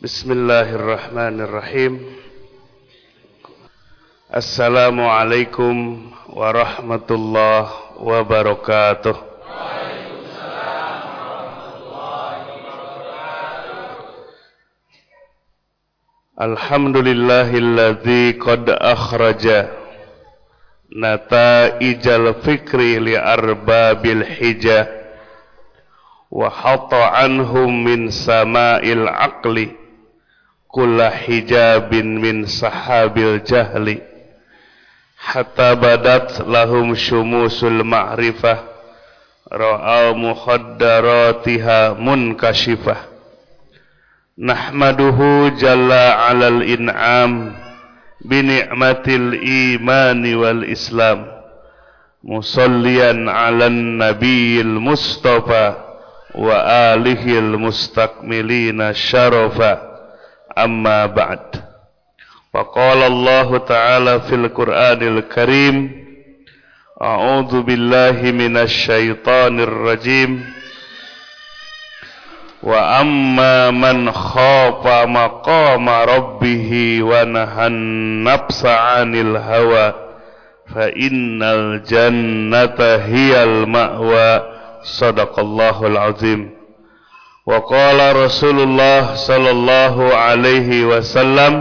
Bismillahirrahmanirrahim. Assalamualaikum warahmatullahi wabarakatuh. Nataijal fikri li arbabil hijah wa hatta anhum min sama'il aqli kulla hijabin min sahabil jahli hatta badat lahum syumusul ma'rifah ra'al muhaddaratiha munkashifah nahmaduhu jalla alal in'am bini'matil imani wal islam musallian ala nabiyil mustafa wa alihil mustakmilina syarafa أما بعد. فقال الله تعالى في القرآن الكريم أعوذ بالله من الشيطان الرجيم. وأما من خاف مقام ربه ونهى النفس عن الهوى فإن الجنة هي المأوى. صدق الله العظيم. وقال رسول الله صلى الله عليه وسلم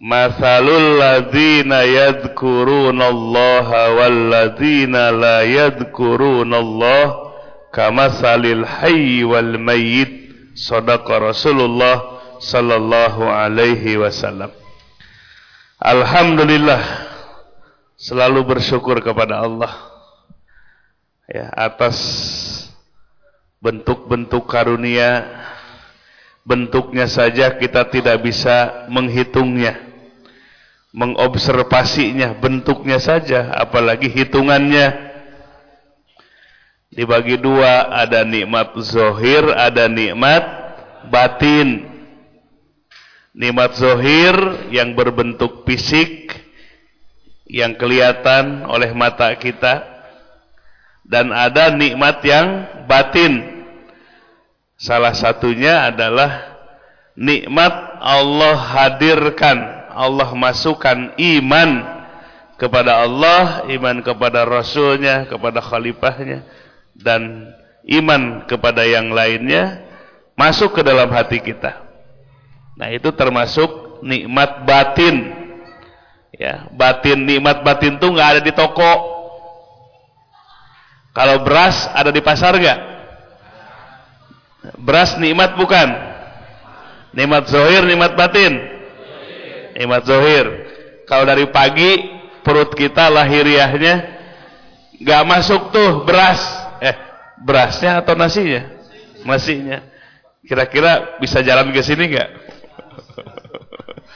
مثل الذين يذكرون الله والذين لا يذكرون الله كمثل الحي والميت صدق رسول الله صلى الله عليه wasallam Alhamdulillah selalu bersyukur kepada Allah ya atas bentuk-bentuk karunia. Bentuknya saja kita tidak bisa menghitungnya. Mengobservasinya. Bentuknya saja apalagi hitungannya. Dibagi dua ada nikmat zohir ada nikmat batin. Nikmat zohir yang berbentuk fisik yang kelihatan oleh mata kita. Dan ada nikmat yang batin Salah satunya adalah nikmat Allah hadirkan, Allah masukkan iman kepada Allah, iman kepada Rasulnya, kepada Khalifahnya, dan iman kepada yang lainnya masuk ke dalam hati kita. Nah itu termasuk nikmat batin. Ya, batin nikmat batin tuh nggak ada di toko. Kalau beras ada di pasar nggak? Beras nikmat bukan? Nikmat zohir, nikmat batin? Nikmat zohir. Kalau dari pagi perut kita lahiriahnya gak masuk tuh beras. Eh, berasnya atau nasinya? Nasinya. Kira-kira bisa jalan ke sini gak?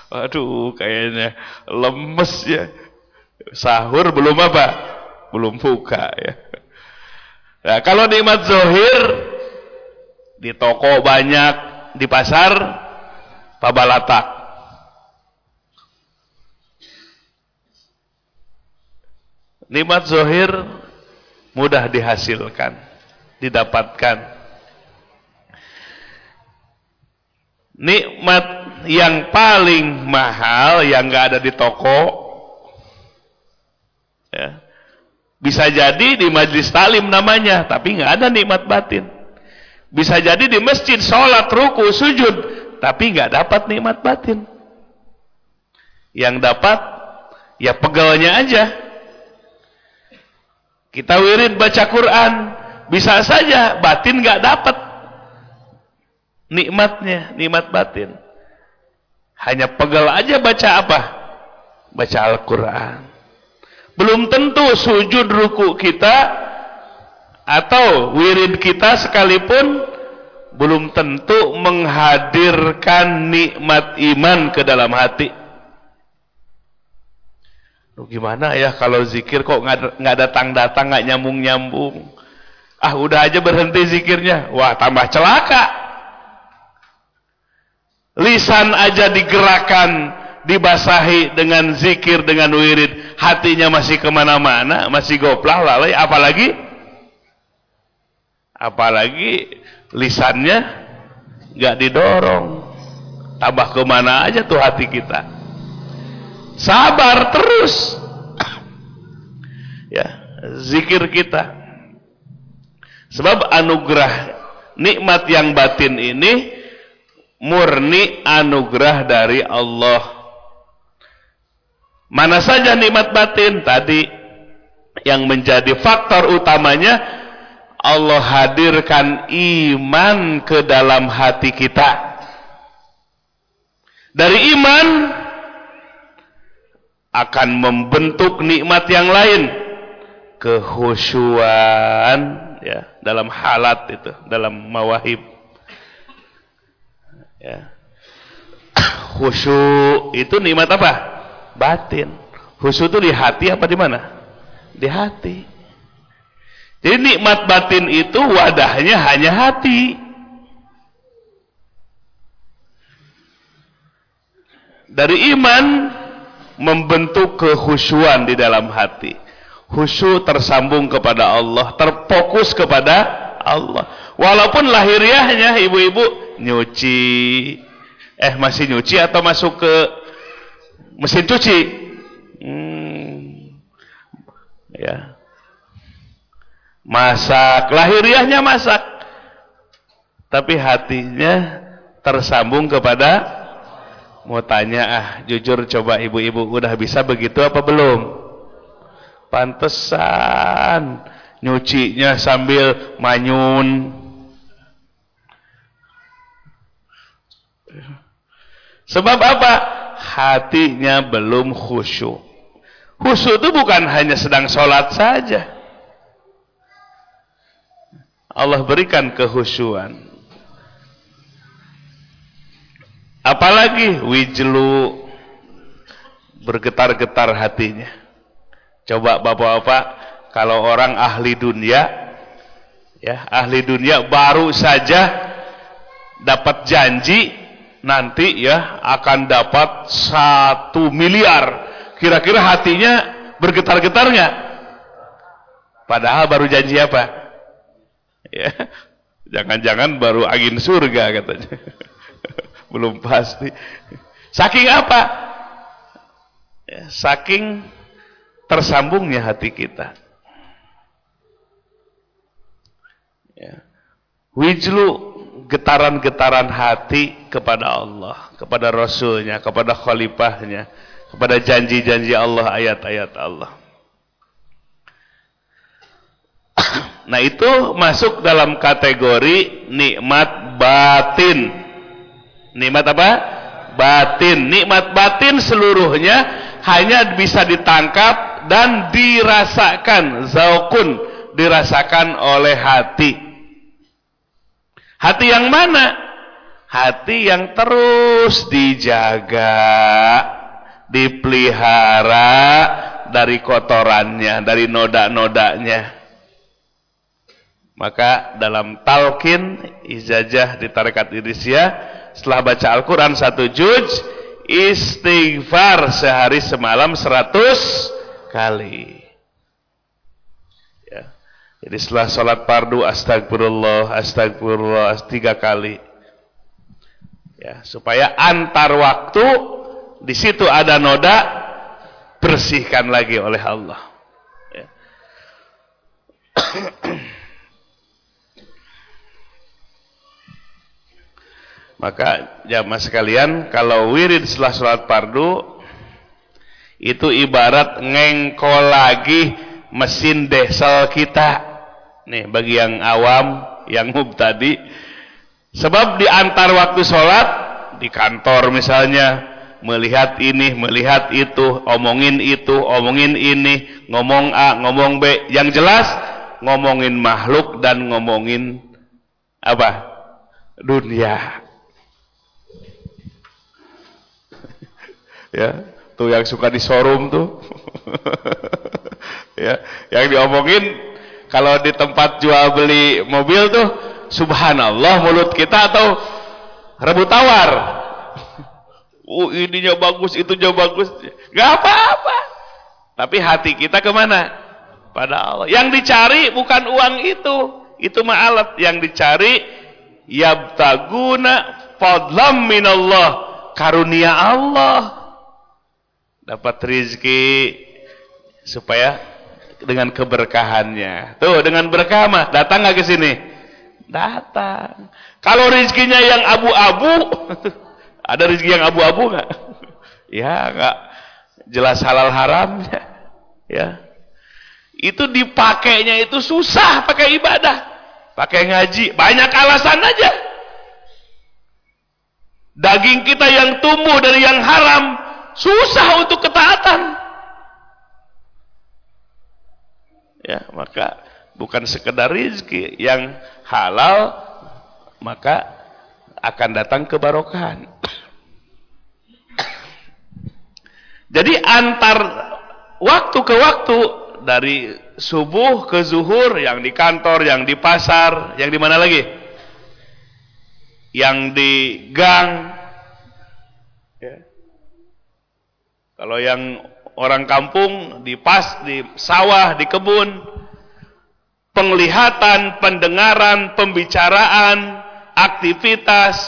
Waduh, kayaknya lemes ya. Sahur belum apa? Belum buka ya. Nah, kalau nikmat zohir di toko banyak, di pasar pabalata. Nikmat zohir mudah dihasilkan, didapatkan. Nikmat yang paling mahal yang gak ada di toko, ya, bisa jadi di majlis talim namanya, tapi nggak ada nikmat batin. Bisa jadi di masjid sholat, ruku, sujud, tapi nggak dapat nikmat batin. Yang dapat ya pegalnya aja. Kita wirid baca Quran, bisa saja batin nggak dapat nikmatnya, nikmat batin. Hanya pegal aja baca apa? Baca Al-Quran. Belum tentu sujud ruku kita atau wirid kita sekalipun belum tentu menghadirkan nikmat iman ke dalam hati. Loh, gimana ya kalau zikir kok nggak datang-datang nggak nyambung-nyambung? Ah udah aja berhenti zikirnya, wah tambah celaka. Lisan aja digerakkan, dibasahi dengan zikir, dengan wirid, hatinya masih ke mana-mana, masih goplah lalai, apalagi apalagi lisannya nggak didorong Tambah ke mana aja tuh hati kita. Sabar terus. ya, zikir kita. Sebab anugerah nikmat yang batin ini murni anugerah dari Allah. Mana saja nikmat batin tadi yang menjadi faktor utamanya Allah hadirkan iman ke dalam hati kita. Dari iman akan membentuk nikmat yang lain. Kehusuan ya, dalam halat itu, dalam mawahib. Ya. Khusyuk itu nikmat apa? Batin. Khusyuk itu di hati apa di mana? Di hati. Jadi nikmat batin itu wadahnya hanya hati. dari iman membentuk kehusuan di dalam hati. Khusyuk tersambung kepada Allah, terfokus kepada Allah. Walaupun lahiriahnya ibu-ibu nyuci, eh masih nyuci atau masuk ke mesin cuci? Hmm, ya, masak, lahiriahnya masak, tapi hatinya tersambung kepada Mau tanya ah, jujur coba ibu-ibu udah bisa begitu apa belum? Pantesan nyucinya sambil manyun. Sebab apa? Hatinya belum khusyuk. Khusyuk itu bukan hanya sedang sholat saja. Allah berikan kehusuan. Apalagi wijlu bergetar-getar hatinya. Coba bapak-bapak, kalau orang ahli dunia, ya ahli dunia baru saja dapat janji nanti ya akan dapat satu miliar. Kira-kira hatinya bergetar-getarnya. Padahal baru janji apa? Ya, jangan-jangan baru angin surga katanya. belum pasti. Saking apa? Ya, saking tersambungnya hati kita. Ya. Wijlu getaran-getaran hati kepada Allah, kepada Rasulnya, kepada Khalifahnya, kepada janji-janji Allah, ayat-ayat Allah. Nah itu masuk dalam kategori nikmat batin. Nikmat apa? Batin. Nikmat batin seluruhnya hanya bisa ditangkap dan dirasakan. Zaukun. Dirasakan oleh hati. Hati yang mana? Hati yang terus dijaga, dipelihara dari kotorannya, dari noda-nodanya. Maka dalam talqin izajah di tarekat Idrisiyah setelah baca Al-Quran satu juj istighfar sehari semalam seratus kali ya. jadi setelah sholat pardu astagfirullah astagfirullah tiga kali ya supaya antar waktu di situ ada noda bersihkan lagi oleh Allah ya. Maka jamaah sekalian, kalau wirid setelah sholat fardu itu ibarat ngengkol lagi mesin diesel kita. Nih bagi yang awam, yang tadi, sebab di antar waktu sholat di kantor misalnya melihat ini, melihat itu, omongin itu, omongin ini, ngomong A, ngomong B, yang jelas ngomongin makhluk dan ngomongin apa? dunia. Ya tuh yang suka di showroom tuh. Ya yang diomongin kalau di tempat jual beli mobil tuh subhanallah mulut kita atau rebut tawar. Uh ininya bagus itunya bagus. Nggak apa-apa. Tapi hati kita ke mana? Pada Allah. Yang dicari bukan uang itu. Itu mah alat. Yang dicari yabtaguna fadlam minallah. Karunia Allah. Dapat rizki supaya dengan keberkahannya. Tuh, dengan berkah mah datang nggak ke sini? Datang. Kalau rizkinya yang abu-abu, ada rizki yang abu-abu nggak? Ya, nggak jelas halal haramnya. Ya. Itu dipakainya itu susah pakai ibadah. Pakai ngaji, banyak alasan aja. Daging kita yang tumbuh dari yang haram susah untuk ketaatan. Ya, maka bukan sekedar rizki yang halal maka akan datang kebarokahan. Jadi antar waktu ke waktu dari subuh ke zuhur yang di kantor, yang di pasar, yang di mana lagi? Yang di gang. Ya. Kalau yang orang kampung di pas, di sawah, di kebun, penglihatan, pendengaran, pembicaraan, aktivitas,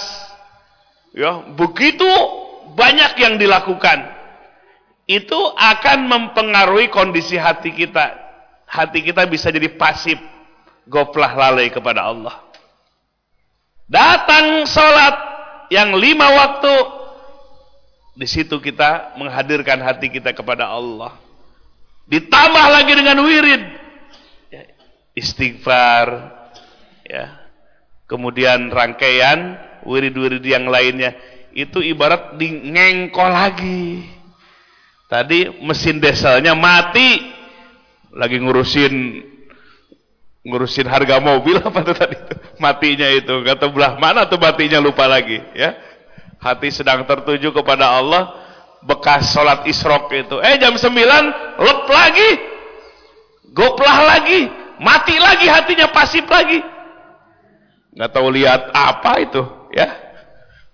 ya begitu banyak yang dilakukan itu akan mempengaruhi kondisi hati kita. Hati kita bisa jadi pasif, goplah lalai kepada Allah. Datang sholat yang lima waktu, di situ kita menghadirkan hati kita kepada Allah. Ditambah lagi dengan wirid, ya, istighfar, ya, kemudian rangkaian wirid-wirid yang lainnya, itu ibarat di lagi Tadi mesin dieselnya mati. Lagi ngurusin ngurusin harga mobil apa tuh tadi Matinya itu. Kata belah mana tuh matinya lupa lagi, ya. Hati sedang tertuju kepada Allah, bekas sholat isrok itu. Eh jam 9 lep lagi. Goplah lagi, mati lagi hatinya pasif lagi. Nggak tahu lihat apa itu, ya.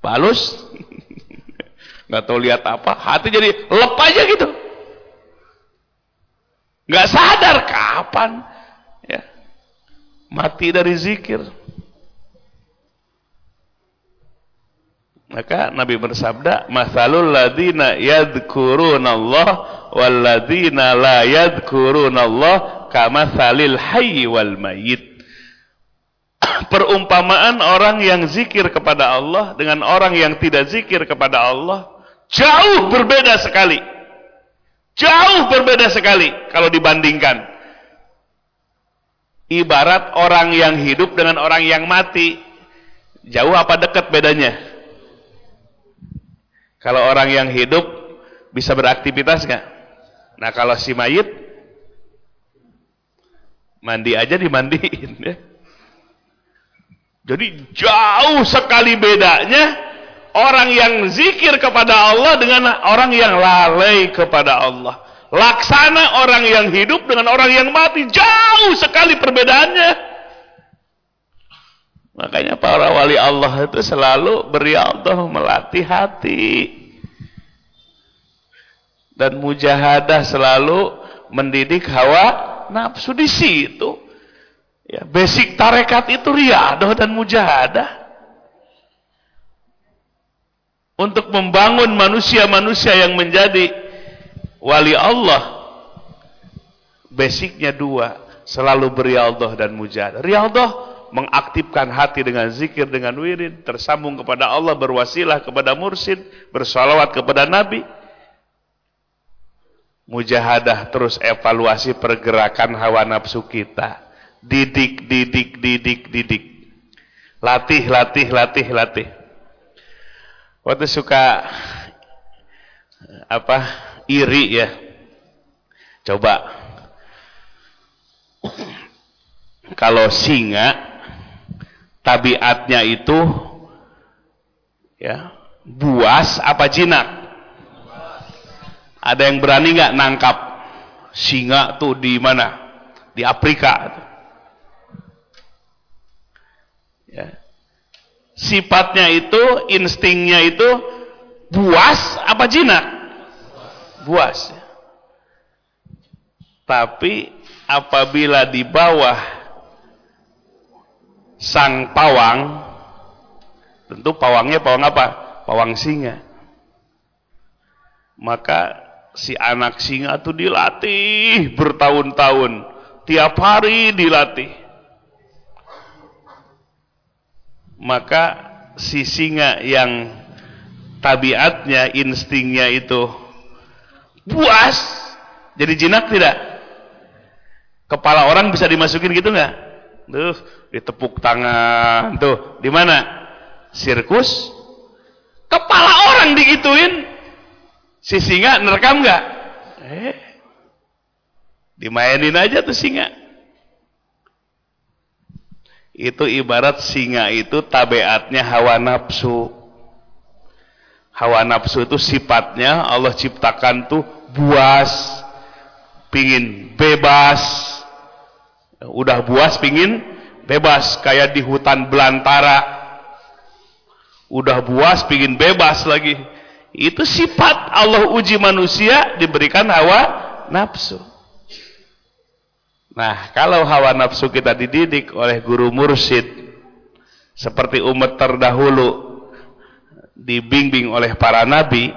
Balus nggak tahu lihat apa, hati jadi lep aja gitu. nggak sadar kapan ya. Mati dari zikir. Maka Nabi bersabda, "Matsalul ladzina yadhkurunallah wal ladzina la yadhkurunallah kamatsalil hayy wal mayyit." Perumpamaan orang yang zikir kepada Allah dengan orang yang tidak zikir kepada Allah Jauh berbeda sekali. Jauh berbeda sekali kalau dibandingkan. Ibarat orang yang hidup dengan orang yang mati. Jauh apa dekat bedanya? Kalau orang yang hidup bisa beraktivitas nggak? Nah kalau si mayit mandi aja dimandiin ya. Jadi jauh sekali bedanya orang yang zikir kepada Allah dengan orang yang lalai kepada Allah. Laksana orang yang hidup dengan orang yang mati jauh sekali perbedaannya. Makanya para wali Allah itu selalu beriadah melatih hati. Dan mujahadah selalu mendidik hawa nafsu di situ. Ya, basic tarekat itu riadah dan mujahadah untuk membangun manusia-manusia yang menjadi wali Allah basicnya dua selalu berialdoh dan mujahadah rialdoh mengaktifkan hati dengan zikir dengan wirid tersambung kepada Allah berwasilah kepada mursid bersalawat kepada Nabi. Mujahadah terus evaluasi pergerakan hawa nafsu kita. Didik didik didik didik. Latih latih latih latih. Waktu suka apa iri ya. Coba. Kalau singa tabiatnya itu ya buas apa jinak ada yang berani nggak nangkap singa tuh di mana di Afrika ya sifatnya itu, instingnya itu buas apa jinak? Buas. Tapi apabila di bawah sang pawang, tentu pawangnya pawang apa? Pawang singa. Maka si anak singa itu dilatih bertahun-tahun. Tiap hari dilatih. Maka si singa yang tabiatnya, instingnya itu puas, jadi jinak tidak? Kepala orang bisa dimasukin gitu nggak? Tuh, ditepuk tangan. Tuh, di mana? Sirkus. Kepala orang digituin. Si singa nerekam nggak? Eh, dimainin aja tuh singa. Itu ibarat singa itu tabiatnya hawa nafsu. Hawa nafsu itu sifatnya Allah ciptakan tuh buas, pingin bebas. Udah buas pingin bebas kayak di hutan belantara. Udah buas pingin bebas lagi. Itu sifat Allah uji manusia diberikan hawa nafsu. Nah, kalau hawa nafsu kita dididik oleh guru mursyid seperti umat terdahulu dibimbing oleh para nabi,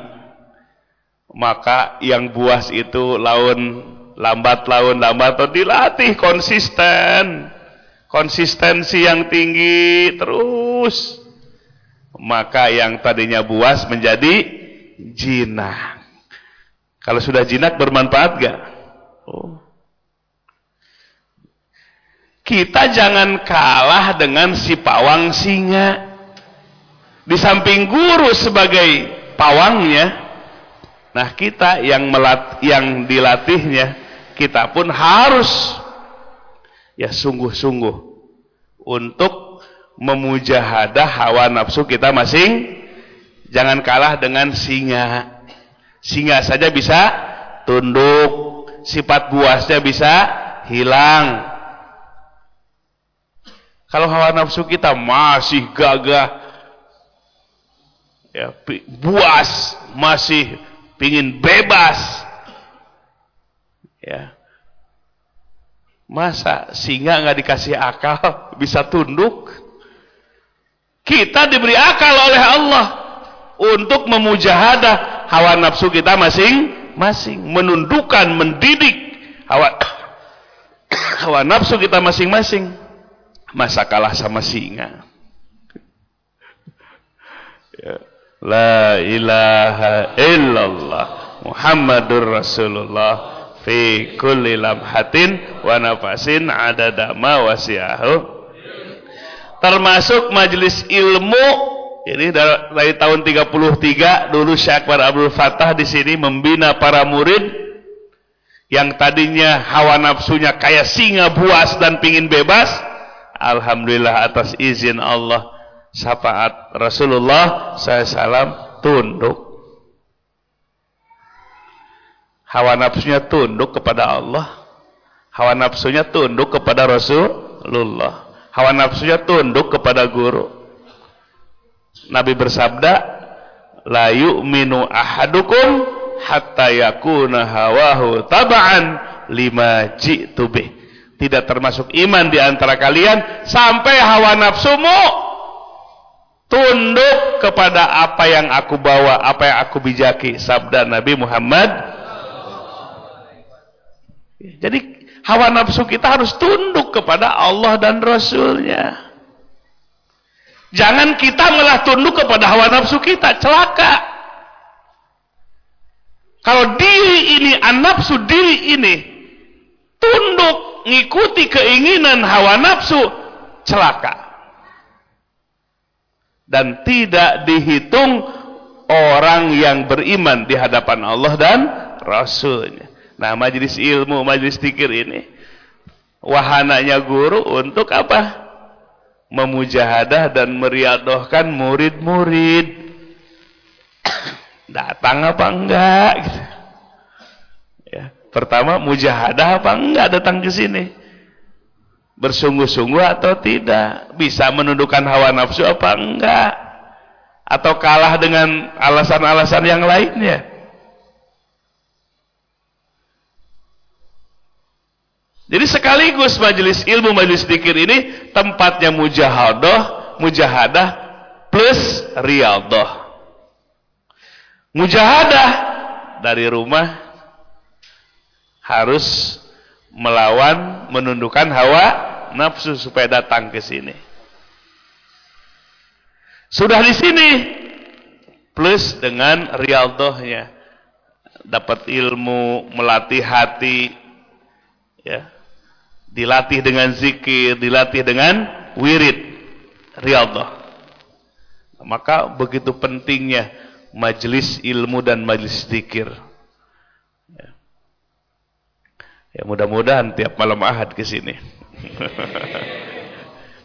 maka yang buas itu laun lambat laun lambat atau dilatih konsisten. Konsistensi yang tinggi terus. Maka yang tadinya buas menjadi jinak. Kalau sudah jinak bermanfaat gak? Oh. Kita jangan kalah dengan si pawang singa. Di samping guru sebagai pawangnya, nah kita yang melat, yang dilatihnya, kita pun harus ya sungguh-sungguh untuk memujahadah hawa nafsu kita masing. Jangan kalah dengan singa. Singa saja bisa tunduk, sifat buasnya bisa hilang kalau hawa nafsu kita masih gagah, ya, buas, masih pingin bebas, ya, masa singa nggak dikasih akal bisa tunduk? Kita diberi akal oleh Allah untuk memujahadah hawa nafsu kita masing-masing, menundukkan, mendidik hawa hawa nafsu kita masing-masing. Masa kalah sama singa? Ya. La ilaha illallah Muhammadur Rasulullah fi kulli lamhatin wa nafasin adada ma wasi'ahu. Termasuk majelis ilmu ini dari tahun 33 dulu Syekh Abdul Fatah di sini membina para murid yang tadinya hawa nafsunya kayak singa buas dan pingin bebas Alhamdulillah atas izin Allah syafaat Rasulullah SAW tunduk hawa nafsunya tunduk kepada Allah hawa nafsunya tunduk kepada Rasulullah hawa nafsunya tunduk kepada guru Nabi bersabda la yu'minu ahadukum hatta yakuna hawahu taba'an lima ji'tu bih tidak termasuk iman di antara kalian sampai hawa nafsumu tunduk kepada apa yang aku bawa, apa yang aku bijaki. Sabda Nabi Muhammad. Jadi hawa nafsu kita harus tunduk kepada Allah dan Rasulnya. Jangan kita malah tunduk kepada hawa nafsu kita, celaka. Kalau diri ini, an nafsu diri ini tunduk ngikuti keinginan hawa nafsu celaka dan tidak dihitung orang yang beriman di hadapan Allah dan Rasulnya nah majelis ilmu, majelis tikir ini wahananya guru untuk apa? memujahadah dan meriadohkan murid-murid datang apa enggak gitu. Pertama, mujahadah apa enggak datang ke sini? Bersungguh-sungguh atau tidak? Bisa menundukkan hawa nafsu apa enggak? Atau kalah dengan alasan-alasan yang lainnya? Jadi sekaligus majelis ilmu, majelis dikir ini tempatnya mujahadah, mujahadah plus riadah. Mujahadah dari rumah harus melawan menundukkan hawa nafsu supaya datang ke sini. Sudah di sini plus dengan rialdohnya dapat ilmu, melatih hati ya. Dilatih dengan zikir, dilatih dengan wirid rialdoh. Maka begitu pentingnya majelis ilmu dan majelis zikir. Ya, ya mudah-mudahan tiap malam ahad ke sini.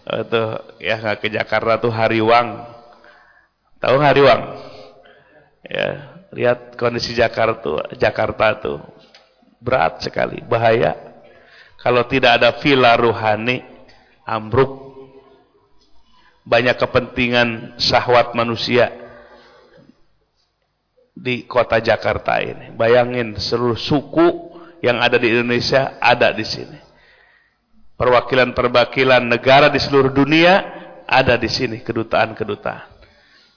itu ya nggak ke Jakarta tuh Hariwang. Tahu Hariwang? Ya, lihat kondisi Jakarta Jakarta tuh berat sekali, bahaya. Kalau tidak ada villa ruhani, ambruk. Banyak kepentingan syahwat manusia di kota Jakarta ini. Bayangin seluruh suku yang ada di Indonesia ada di sini. Perwakilan-perwakilan negara di seluruh dunia ada di sini kedutaan-kedutaan.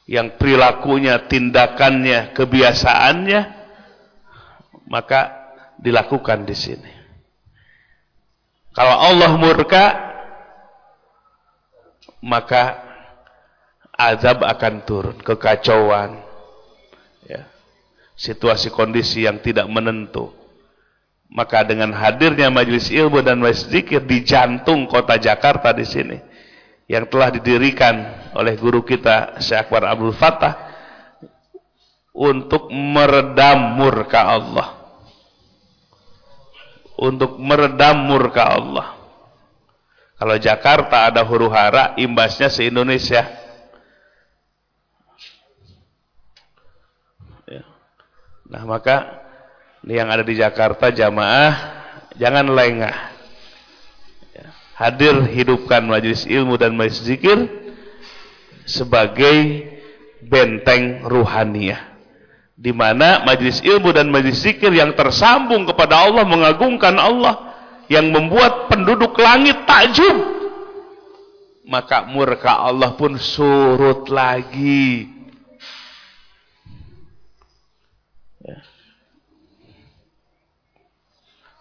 Yang perilakunya, tindakannya, kebiasaannya maka dilakukan di sini. Kalau Allah murka maka azab akan turun, kekacauan, ya, situasi kondisi yang tidak menentu. Maka dengan hadirnya majelis ilmu dan majelis zikir di jantung kota Jakarta di sini yang telah didirikan oleh guru kita Syekh Akbar Abdul Fattah untuk meredam murka Allah. Untuk meredam murka Allah. Kalau Jakarta ada huru hara, imbasnya se-Indonesia. Nah maka yang ada di Jakarta jamaah jangan lengah. Ya, hadir hidupkan majelis ilmu dan majelis zikir sebagai benteng ruhaniah. Di mana majelis ilmu dan majelis zikir yang tersambung kepada Allah mengagungkan Allah yang membuat penduduk langit takjub. Maka murka Allah pun surut lagi.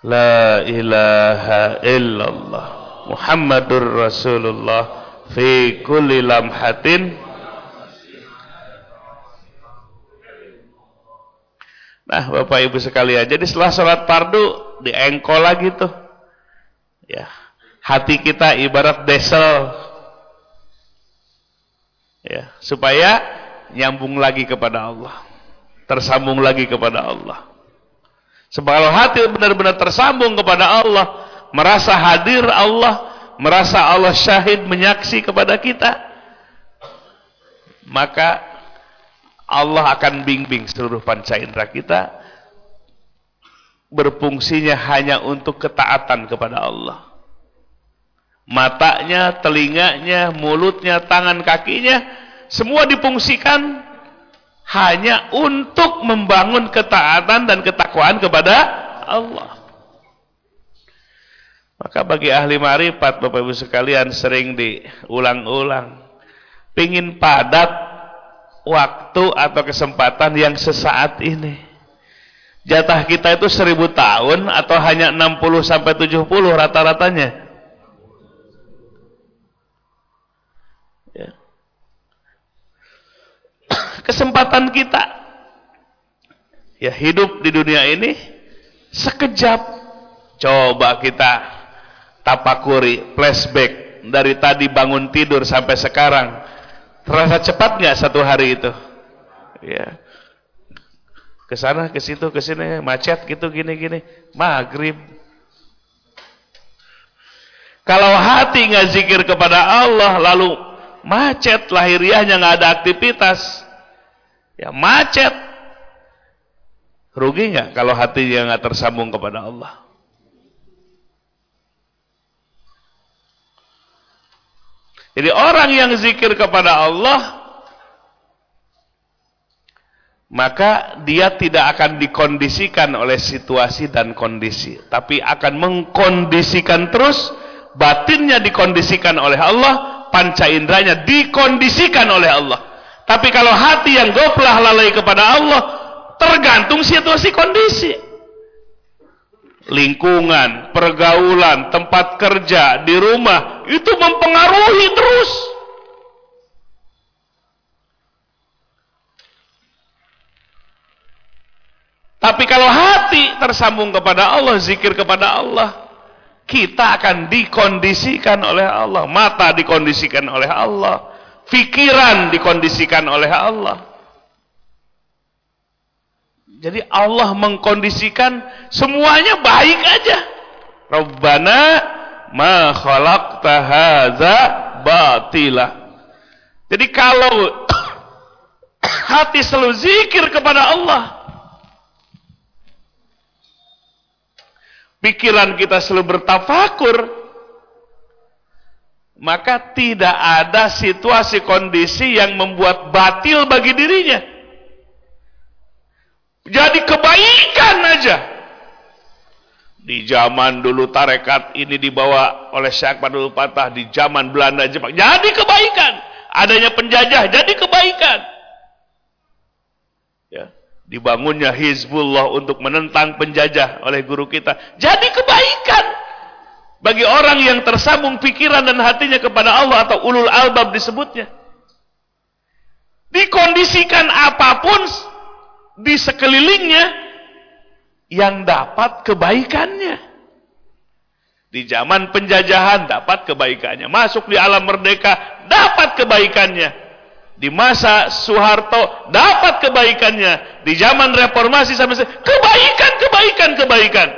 La ilaha illallah Muhammadur Rasulullah fi kulli lamhatin Nah, Bapak Ibu sekalian, jadi setelah sholat fardu diengkol lagi tuh. Ya. Hati kita ibarat desel. Ya, supaya nyambung lagi kepada Allah. Tersambung lagi kepada Allah. Sebab kalau hati benar-benar tersambung kepada Allah, merasa hadir Allah, merasa Allah syahid menyaksi kepada kita, maka Allah akan bimbing seluruh panca indera kita berfungsinya hanya untuk ketaatan kepada Allah. Matanya, telinganya, mulutnya, tangan kakinya semua difungsikan hanya untuk membangun ketaatan dan ketakwaan kepada Allah. Maka bagi ahli marifat Bapak Ibu sekalian sering diulang-ulang. Pingin padat waktu atau kesempatan yang sesaat ini. Jatah kita itu seribu tahun atau hanya 60 sampai 70 rata-ratanya. kesempatan kita ya hidup di dunia ini sekejap coba kita tapakuri flashback dari tadi bangun tidur sampai sekarang terasa cepat nggak satu hari itu? Ya ke sana ke situ ke sini macet gitu gini gini. Maghrib. Kalau hati nggak zikir kepada Allah lalu macet lahiriahnya nggak ada aktivitas. Ya macet. Rugi nggak kalau hatinya nggak tersambung kepada Allah? Jadi orang yang zikir kepada Allah maka dia tidak akan dikondisikan oleh situasi dan kondisi, tapi akan mengkondisikan terus batinnya dikondisikan oleh Allah, panca inderanya dikondisikan oleh Allah. Tapi kalau hati yang goplah lalai kepada Allah, Tergantung situasi kondisi. Lingkungan, pergaulan, tempat kerja, di rumah, itu mempengaruhi terus. Tapi kalau hati tersambung kepada Allah, zikir kepada Allah, kita akan dikondisikan oleh Allah. Mata dikondisikan oleh Allah. Fikiran dikondisikan oleh Allah. Jadi Allah mengkondisikan semuanya baik aja. Rabbana ma khalaqta hadza batila. Jadi kalau hati selalu zikir kepada Allah, pikiran kita selalu bertafakur, maka tidak ada situasi kondisi yang membuat batil bagi dirinya. Jadi kebaikan aja. Di zaman dulu tarekat ini dibawa oleh Syekh Padul Patah di zaman Belanda Jepang. Jadi kebaikan. Adanya penjajah jadi kebaikan. Ya dibangunnya Hizbullah untuk menentang penjajah oleh guru kita. Jadi kebaikan bagi orang yang tersambung pikiran dan hatinya kepada Allah atau ulul albab disebutnya. Dikondisikan apa pun di sekelilingnya yang dapat kebaikannya. Di zaman penjajahan dapat kebaikannya. Masuk di alam merdeka dapat kebaikannya. Di masa Soeharto dapat kebaikannya. Di zaman reformasi sampai kebaikan kebaikan kebaikan.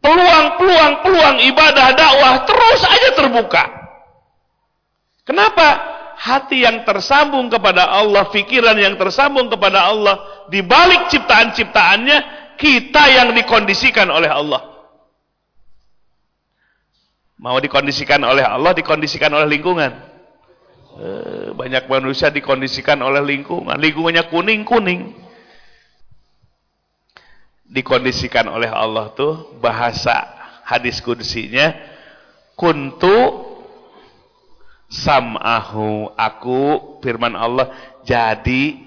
Peluang peluang peluang ibadah dakwah terus aja terbuka. Kenapa hati yang tersambung kepada Allah pikiran yang tersambung kepada Allah di balik ciptaan-ciptaannya kita yang dikondisikan oleh Allah mau dikondisikan oleh Allah dikondisikan oleh lingkungan Eh, banyak manusia dikondisikan oleh lingkungan. Lingkungannya kuning-kuning. Dikondisikan oleh Allah tuh bahasa hadis kudsinya kuntu sam'ahu aku firman Allah jadi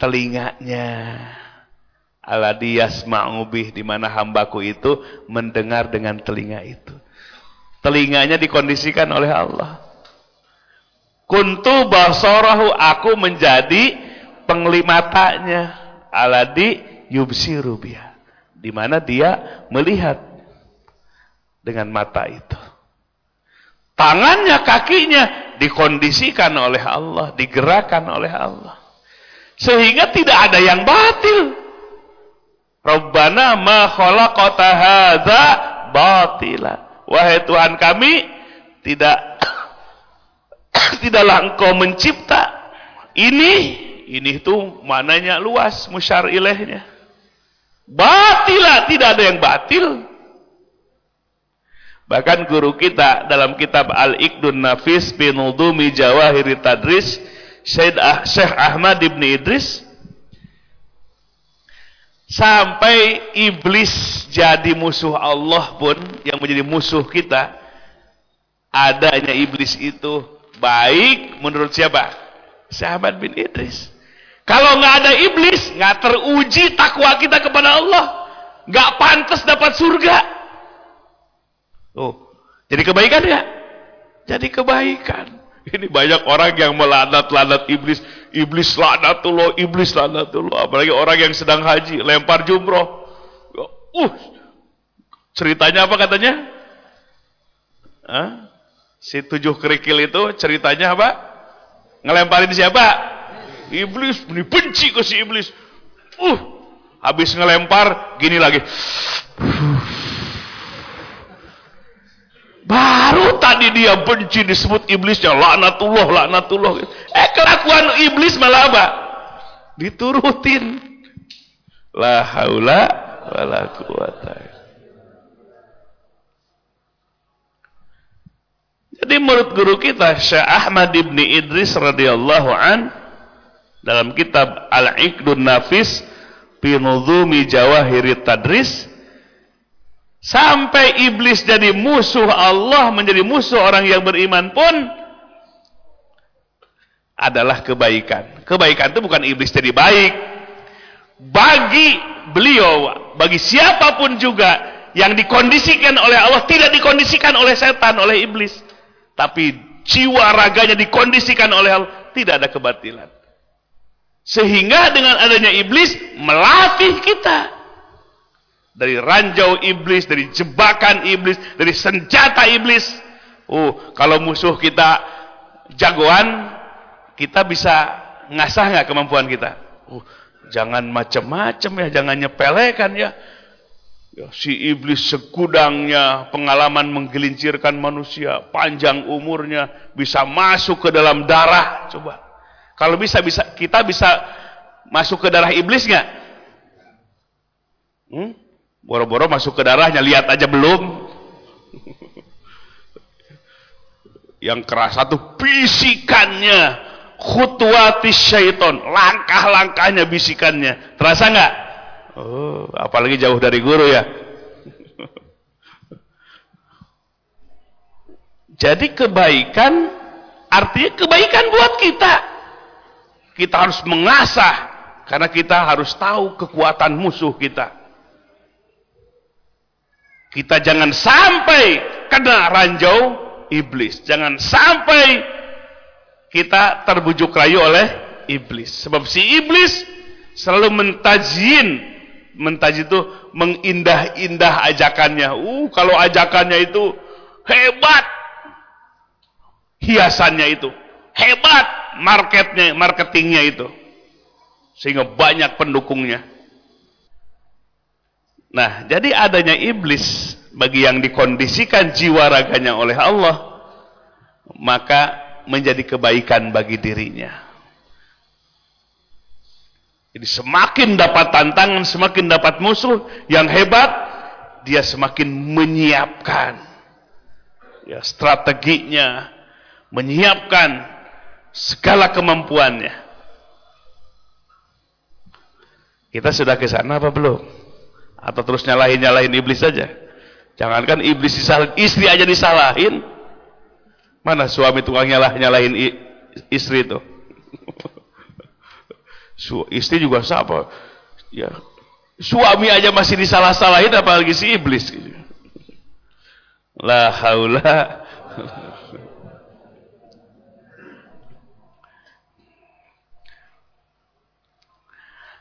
telinganya alladhi yasma'u bih di mana hambaku itu mendengar dengan telinga itu telinganya dikondisikan oleh Allah Kuntu basarahu aku menjadi penglimatanya aladi yubsiru biha. Di mana dia melihat dengan mata itu. Tangannya, kakinya dikondisikan oleh Allah, digerakkan oleh Allah. Sehingga tidak ada yang batil. Rabbana ma khalaqata hadza batila. Wahai Tuhan kami, tidak tidaklah engkau mencipta ini ini itu maknanya luas musyar ilahnya batilah tidak ada yang batil bahkan guru kita dalam kitab Al-Iqdun Nafis Binudumi Jawahiri Tadris Syed ah, Syekh Ahmad Ibn Idris sampai iblis jadi musuh Allah pun yang menjadi musuh kita adanya iblis itu baik menurut siapa? Sahabat bin Idris. Kalau nggak ada iblis, nggak teruji takwa kita kepada Allah, nggak pantas dapat surga. Oh, jadi kebaikan ya? Jadi kebaikan. Ini banyak orang yang melanat-lanat iblis. Iblis lanatullah, iblis lanatullah. Apalagi orang yang sedang haji, lempar jumroh. Uh, ceritanya apa katanya? Hah? Si tujuh kerikil itu ceritanya apa? Ngelemparin siapa? Iblis. Ini benci ke si iblis. Uh, habis ngelempar, gini lagi. Baru tadi dia benci disebut iblisnya laknatullah, laknatullah. Eh kelakuan iblis malah apa? Diturutin. La haula wala quwata Jadi menurut guru kita Syekh Ahmad ibni Idris radhiyallahu an dalam kitab Al-Iqdun Nafis fi nuzumi Jawahiri Tadris sampai iblis jadi musuh Allah menjadi musuh orang yang beriman pun adalah kebaikan. Kebaikan itu bukan iblis jadi baik. bagi beliau, bagi siapa pun juga yang dikondisikan oleh Allah tidak dikondisikan oleh setan, oleh iblis. Tapi jiwa raganya dikondisikan oleh Allah, tidak ada kebatilan. Sehingga dengan adanya iblis melatih kita dari ranjau iblis, dari jebakan iblis, dari senjata iblis. Oh, kalau musuh kita jagoan, kita bisa ngasah nggak kemampuan kita? Oh, jangan macam-macam ya, jangan nyepelekan ya. ya. Si iblis segudangnya pengalaman menggelincirkan manusia, panjang umurnya, bisa masuk ke dalam darah. Coba, kalau bisa bisa kita bisa masuk ke darah iblis nggak? Hmm? Boro-boro masuk ke darahnya, lihat aja belum. Yang keras satu bisikannya khutwati syaiton, langkah-langkahnya bisikannya. Terasa nggak? Oh, apalagi jauh dari guru ya. Jadi kebaikan artinya kebaikan buat kita. Kita harus mengasah karena kita harus tahu kekuatan musuh kita. Kita jangan sampai kena ranjau iblis. Jangan sampai kita terbujuk rayu oleh iblis. Sebab si iblis selalu mentajin, mentajin itu mengindah-indah ajakannya. Uh, kalau ajakannya itu hebat, hiasannya itu hebat, marketnya, marketingnya itu, sehingga banyak pendukungnya. Nah, jadi adanya iblis bagi yang dikondisikan jiwa raganya oleh Allah, maka menjadi kebaikan bagi dirinya. Jadi semakin dapat tantangan, semakin dapat musuh yang hebat, dia semakin menyiapkan ya strateginya, menyiapkan segala kemampuannya. Kita sudah ke sana apa belum? Atau terus nyalahin-nyalahin iblis saja? Jangankan iblis disalahin, istri aja disalahin. Mana suami tukang nyalah nyalahin istri itu? istri juga siapa? Ya, suami aja masih disalah-salahin apalagi si iblis. La haula.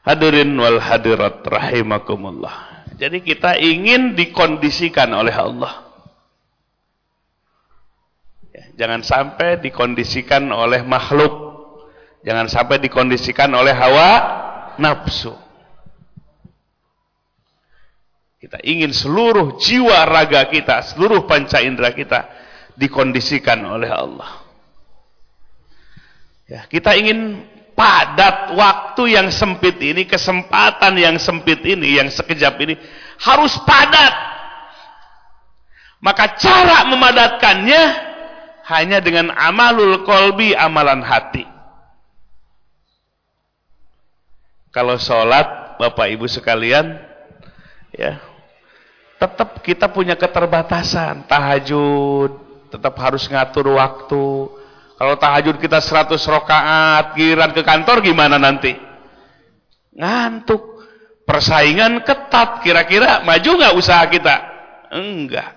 Hadirin wal hadirat rahimakumullah. Jadi kita ingin dikondisikan oleh Allah. Jangan sampai dikondisikan oleh makhluk. Jangan sampai dikondisikan oleh hawa nafsu. Kita ingin seluruh jiwa raga kita, seluruh panca indera kita dikondisikan oleh Allah. Ya, kita ingin padat waktu yang sempit ini, kesempatan yang sempit ini, yang sekejap ini harus padat. Maka cara memadatkannya hanya dengan amalul kolbi, amalan hati. Kalau sholat, Bapak Ibu sekalian, ya, tetap kita punya keterbatasan. Tahajud, tetap harus ngatur waktu. Kalau tahajud kita 100 rokaat, giran ke kantor gimana nanti? Ngantuk. Persaingan ketat, kira-kira maju nggak usaha kita? Enggak.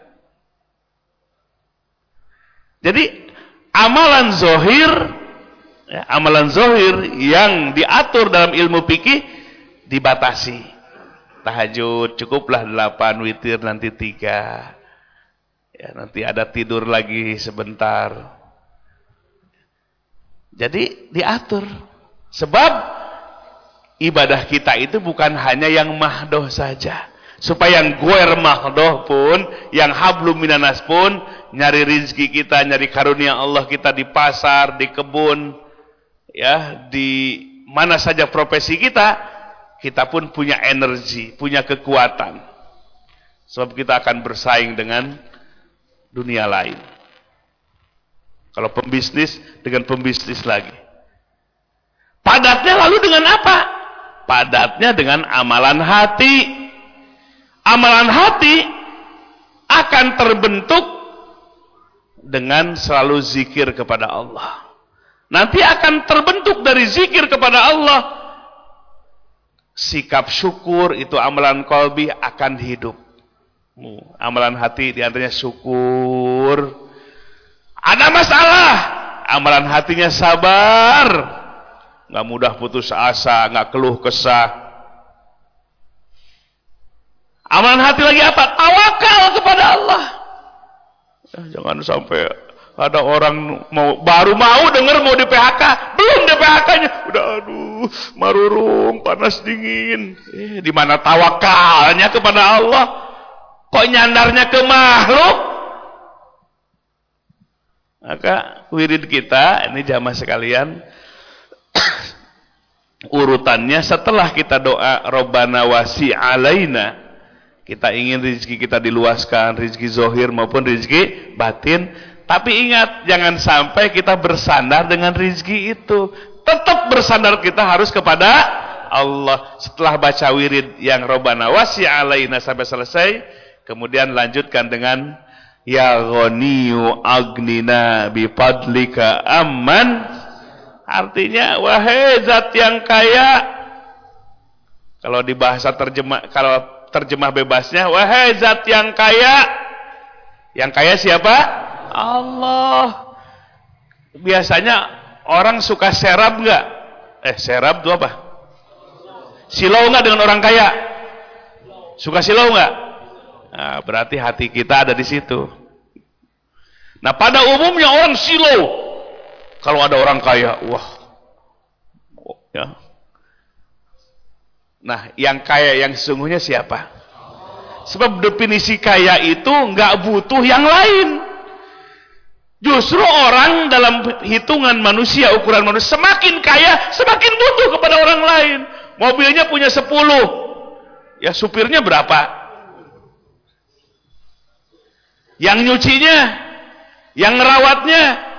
Jadi amalan zohir, ya, amalan zohir yang diatur dalam ilmu fikih dibatasi. Tahajud cukuplah delapan, witir nanti tiga. Ya, nanti ada tidur lagi sebentar. Jadi diatur. Sebab ibadah kita itu bukan hanya yang mahdoh saja. Supaya yang guer mahdoh pun, yang hablum minanas pun, nyari rizki kita, nyari karunia Allah kita di pasar, di kebun, ya, di mana saja profesi kita, kita pun punya energi, punya kekuatan. Sebab kita akan bersaing dengan dunia lain. Kalau pembisnis dengan pembisnis lagi. Padatnya lalu dengan apa? Padatnya dengan amalan hati amalan hati akan terbentuk dengan selalu zikir kepada Allah. Nanti akan terbentuk dari zikir kepada Allah sikap syukur itu amalan kolbi akan hidup. Amalan hati di antaranya syukur. Ada masalah, amalan hatinya sabar. Nggak mudah putus asa, nggak keluh kesah. Amalan hati lagi apa? Tawakal kepada Allah. Eh, jangan sampai ada orang mau baru mau dengar mau di PHK, belum di PHK-nya. Udah aduh, marurung, panas dingin. Eh, di mana tawakalnya kepada Allah? Kok nyandarnya ke makhluk? Maka wirid kita, ini jamaah sekalian, urutannya setelah kita doa Robbana wasi alaina, kita ingin rezeki kita diluaskan, rezeki zohir maupun rezeki batin, tapi ingat jangan sampai kita bersandar dengan rezeki itu. Tetap bersandar kita harus kepada Allah. Setelah baca wirid yang Robbana wasi alaina sampai selesai, Kemudian lanjutkan dengan Ya ghaniyu agnina bipadlika amman Artinya wahai zat yang kaya Kalau di bahasa terjemah kalau terjemah bebasnya wahai zat yang kaya Yang kaya siapa? Allah Biasanya orang suka serap enggak? Eh serap itu apa? Silau enggak dengan orang kaya? Suka silau enggak? Nah, berarti hati kita ada di situ. Nah, pada umumnya orang silau. Kalau ada orang kaya, wah. Ya. Nah, yang kaya yang sesungguhnya siapa? Sebab definisi kaya itu nggak butuh yang lain. Justru orang dalam hitungan manusia, ukuran manusia, semakin kaya, semakin butuh kepada orang lain. Mobilnya punya 10. Ya supirnya berapa? Yang nyucinya, yang ngerawatnya.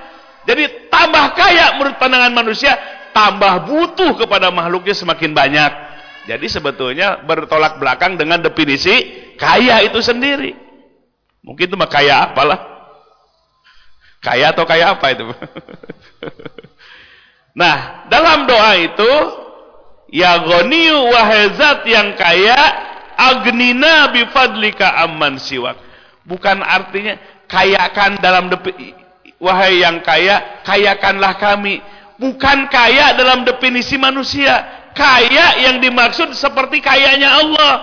Jadi tambah kaya menurut pandangan manusia, tambah butuh kepada makhluknya semakin banyak. Jadi sebetulnya bertolak belakang dengan definisi kaya itu sendiri. Mungkin itu mah kaya apalah. Kaya atau kaya apa itu? nah, dalam doa itu ya ghaniyu wahazat yang kaya agnina bifadlika amman siwak Bukan artinya kayakan dalam wahai yang kaya, kayakanlah kami. Bukan kaya dalam definisi manusia. Kaya yang dimaksud seperti kayanya Allah.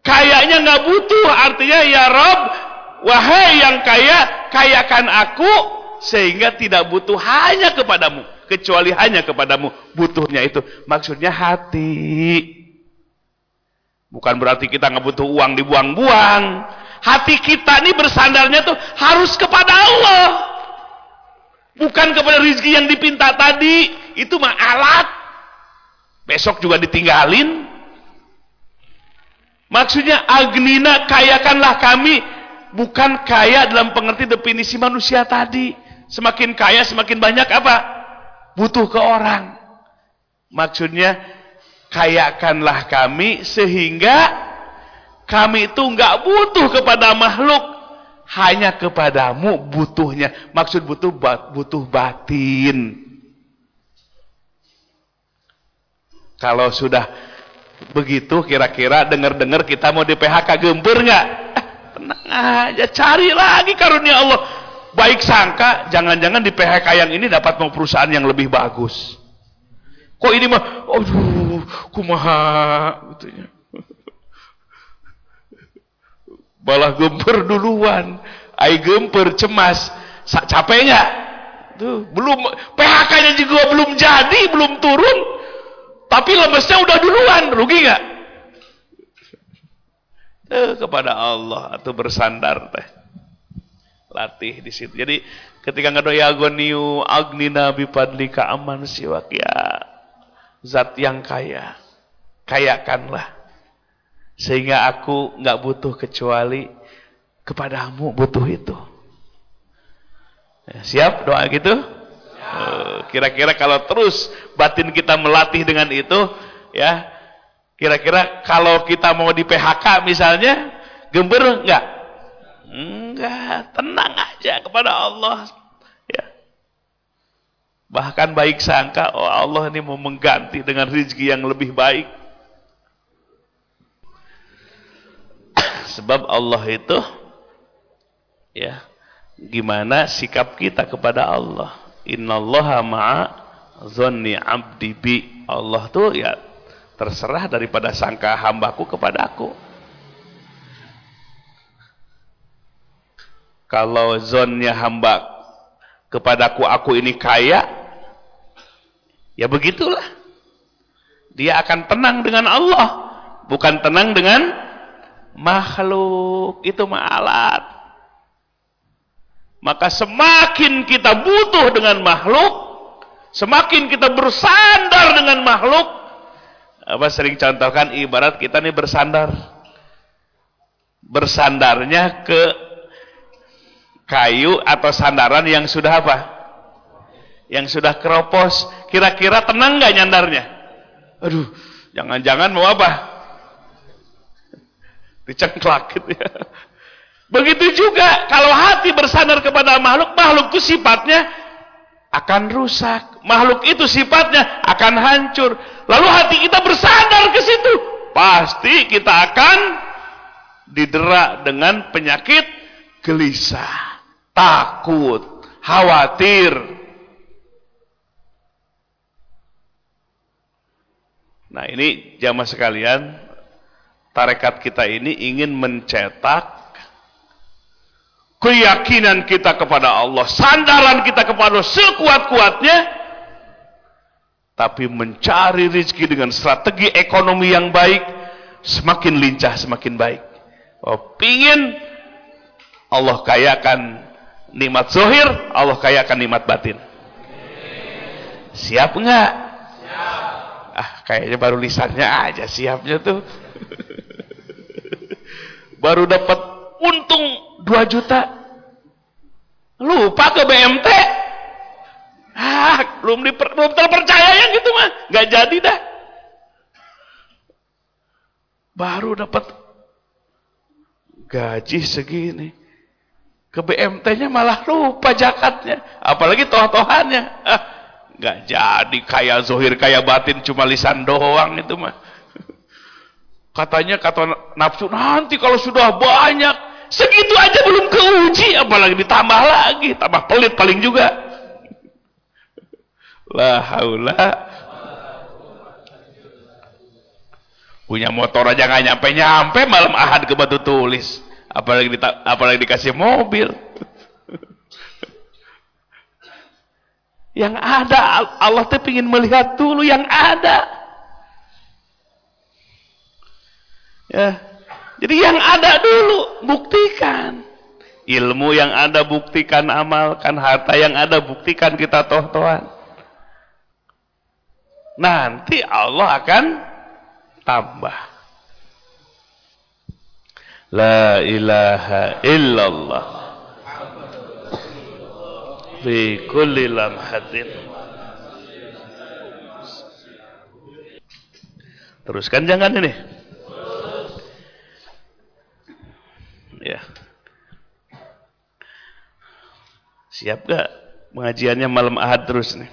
Kayaknya nggak butuh, artinya ya Rob, wahai yang kaya, kayakan aku sehingga tidak butuh hanya kepadamu, kecuali hanya kepadamu. Butuhnya itu maksudnya hati. Bukan berarti kita nggak butuh uang dibuang-buang. Hati kita ini bersandarnya tuh harus kepada Allah. Bukan kepada rezeki yang dipinta tadi. Itu mah alat. Besok juga ditinggalin. Maksudnya Agnina kayakanlah kami. Bukan kaya dalam pengerti definisi manusia tadi. Semakin kaya semakin banyak apa? Butuh ke orang. Maksudnya kayakanlah kami sehingga kami itu nggak butuh kepada makhluk. Hanya kepadamu butuhnya. Maksud butuh butuh batin. Kalau sudah begitu kira-kira dengar-dengar kita mau di PHK gempur nggak? Eh, tenang aja cari lagi karunia Allah. Baik sangka jangan-jangan di PHK yang ini dapat mau perusahaan yang lebih bagus. Kok ini mah aduh kumaha gitu ya. Balah gemper duluan, ai gemper cemas, sak capeknya. Tuh, belum PHK-nya juga belum jadi, belum turun. Tapi lemesnya udah duluan, rugi nggak? Eh, kepada Allah atau bersandar teh. Latih di situ. Jadi ketika ngadoya agoniu agnina bipadlika aman siwak ya zat yang kaya. Kayakanlah. Sehingga aku nggak butuh kecuali kepadamu butuh itu. Ya, siap doa gitu? Eh, kira-kira kalau terus batin kita melatih dengan itu, ya, kira-kira kalau kita mau di PHK misalnya, gember enggak? Enggak, tenang aja kepada Allah. Bahkan baik sangka, oh Allah ini mau mengganti dengan rezeki yang lebih baik. Sebab Allah itu ya, gimana sikap kita kepada Allah. Innallaha ma'a dhanni 'abdi bi. Allah tuh ya terserah daripada sangka hambaku kepada aku. Kalau zonnya hamba kepadaku aku ini kaya, Ya begitulah. Dia akan tenang dengan Allah, bukan tenang dengan makhluk. Itu alat. Maka semakin kita butuh dengan makhluk, semakin kita bersandar dengan makhluk. Apa sering contohkan ibarat kita nih bersandar. Bersandarnya ke kayu atau sandaran yang sudah apa? Yang sudah keropos, kira-kira tenang nggak nyandarnya? Aduh, jangan-jangan mau apa? Dicengklak gitu ya. Begitu juga kalau hati bersandar kepada makhluk, makhluk itu sifatnya akan rusak. Makhluk itu sifatnya akan hancur. Lalu hati kita bersandar ke situ, pasti kita akan didera dengan penyakit gelisah, takut, khawatir, Nah ini jamaah sekalian, tarekat kita ini ingin mencetak keyakinan kita kepada Allah, sandaran kita kepada Allah sekuat-kuatnya, tapi mencari rezeki dengan strategi ekonomi yang baik, semakin lincah, semakin baik. Oh, pingin Allah kayakan nikmat zohir, Allah kayakan nikmat batin. Siap enggak? Ah kayaknya baru lisannya aja siapnya tuh. Baru dapat untung 2 juta. Lupa ke BMT ah belum diper, belum terpercaya yang gitu mah. Nggak jadi dah. Baru dapat gaji segini. Ke BMT-nya malah lupa jakatnya. Apalagi toh-tohannya. Ah, Nggak jadi kaya zohir, kaya batin cuma lisan doang itu mah. Katanya kata nafsu nanti kalau sudah banyak segitu aja belum keuji apalagi ditambah lagi tambah pelit paling juga. La haula punya motor aja nggak nyampe nyampe malam ahad ke batu tulis apalagi apalagi dikasih mobil Yang ada Allah tuh ingin melihat dulu yang ada. Ya. Jadi yang ada dulu buktikan. Ilmu yang ada buktikan amalkan, harta yang ada buktikan kita toh-tohan. Nanti Allah akan tambah. La ilaha illallah fi kulli lamhatin. Teruskan jangan ini. Ya. Siap gak pengajiannya malam ahad terus nih?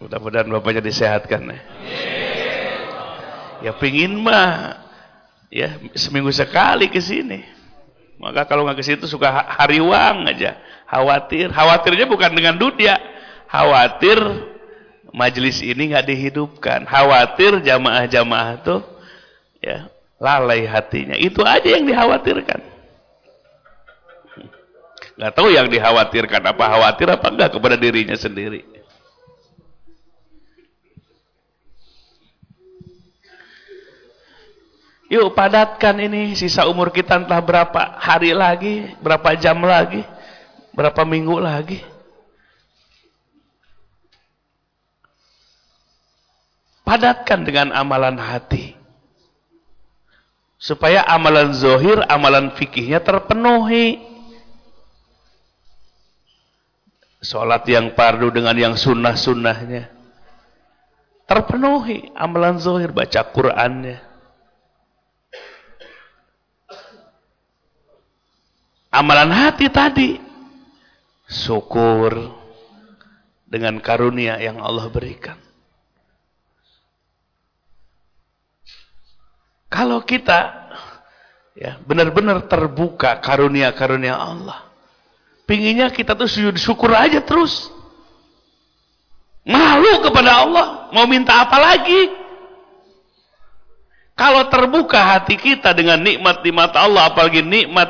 Mudah-mudahan bapaknya disehatkan nih. Ya pingin mah ya seminggu sekali ke sini maka kalau nggak ke situ suka hariwang aja, khawatir. Khawatirnya bukan dengan dunia, khawatir majelis ini nggak dihidupkan, khawatir jamaah-jamaah tuh ya lalai hatinya. Itu aja yang dikhawatirkan. Nggak tahu yang dikhawatirkan apa khawatir apa enggak kepada dirinya sendiri. Yuk padatkan ini sisa umur kita entah berapa hari lagi, berapa jam lagi, berapa minggu lagi. Padatkan dengan amalan hati. Supaya amalan zohir, amalan fikihnya terpenuhi. Sholat yang pardu dengan yang sunnah-sunnahnya. Terpenuhi amalan zohir, baca Qur'annya. Amalan hati tadi syukur, dengan karunia yang Allah berikan. Kalau kita ya benar-benar terbuka karunia-karunia Allah, pinginnya kita tuh sujud syukur aja terus. Malu kepada Allah, mau minta apa lagi? Kalau terbuka hati kita dengan nikmat-nikmat Allah, apalagi nikmat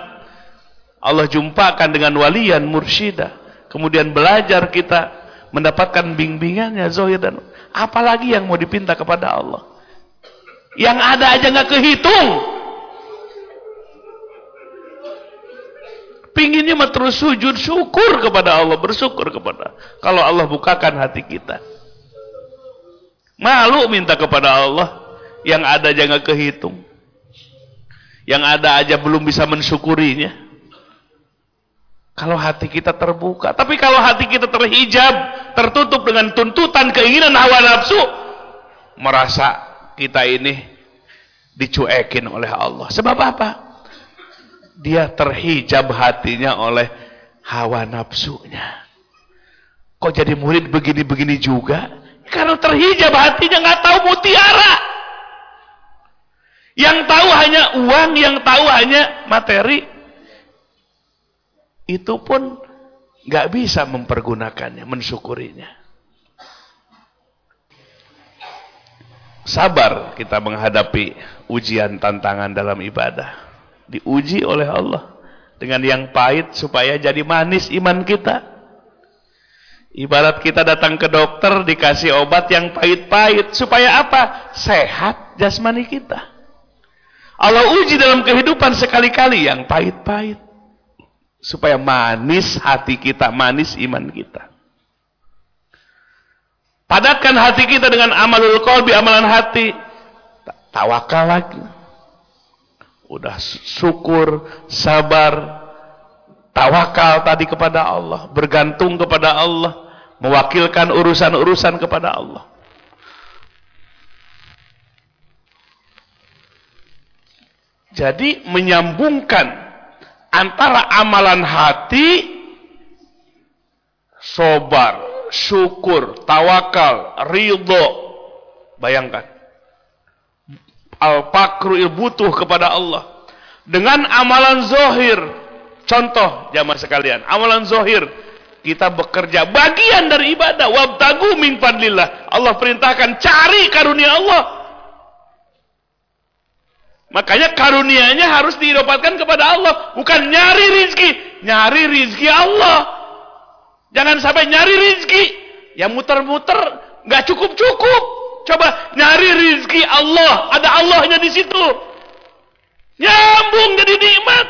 Allah jumpakan dengan walian mursyida, kemudian belajar kita mendapatkan bimbingannya zohir dan apalagi yang mau dipinta kepada Allah. Yang ada aja nggak kehitung. Pinginnya mah terus sujud syukur kepada Allah, bersyukur kepada. Kalau Allah bukakan hati kita. Malu minta kepada Allah yang ada aja nggak kehitung. Yang ada aja belum bisa mensyukurinya. Kalau hati kita terbuka. Tapi kalau hati kita terhijab, tertutup dengan tuntutan, keinginan, hawa nafsu, merasa kita ini dicuekin oleh Allah. Sebab apa? Dia terhijab hatinya oleh hawa nafsunya. Kok jadi murid begini-begini juga? Karena terhijab hatinya nggak tahu mutiara. Yang tahu hanya uang, yang tahu hanya materi. Itu pun nggak bisa mempergunakannya, mensyukurinya. Sabar kita menghadapi ujian tantangan dalam ibadah. Diuji oleh Allah dengan yang pahit supaya jadi manis iman kita. Ibarat kita datang ke dokter dikasih obat yang pahit-pahit supaya apa? Sehat jasmani kita. Allah uji dalam kehidupan sekali-kali yang pahit-pahit. Supaya manis hati kita, manis iman kita. Padatkan hati kita dengan amalul qalbi, amalan hati. Tawakal lagi. Udah syukur, sabar, tawakal tadi kepada Allah, bergantung kepada Allah, mewakilkan urusan-urusan kepada Allah. Jadi menyambungkan antara amalan hati, sobar, syukur, tawakal, ridho. Bayangkan. Al-pakru butuh kepada Allah. Dengan amalan zohir. Contoh jamaah sekalian. Amalan zohir. Kita bekerja bagian dari ibadah. Wabtagu min fadlillah. Allah perintahkan cari karunia Allah Makanya karunianya harus didapatkan kepada Allah, bukan nyari rizki, nyari rizki Allah. Jangan sampai nyari rizki, yang muter-muter nggak cukup-cukup. Coba nyari rizki Allah, ada Allahnya di situ. Nyambung jadi nikmat.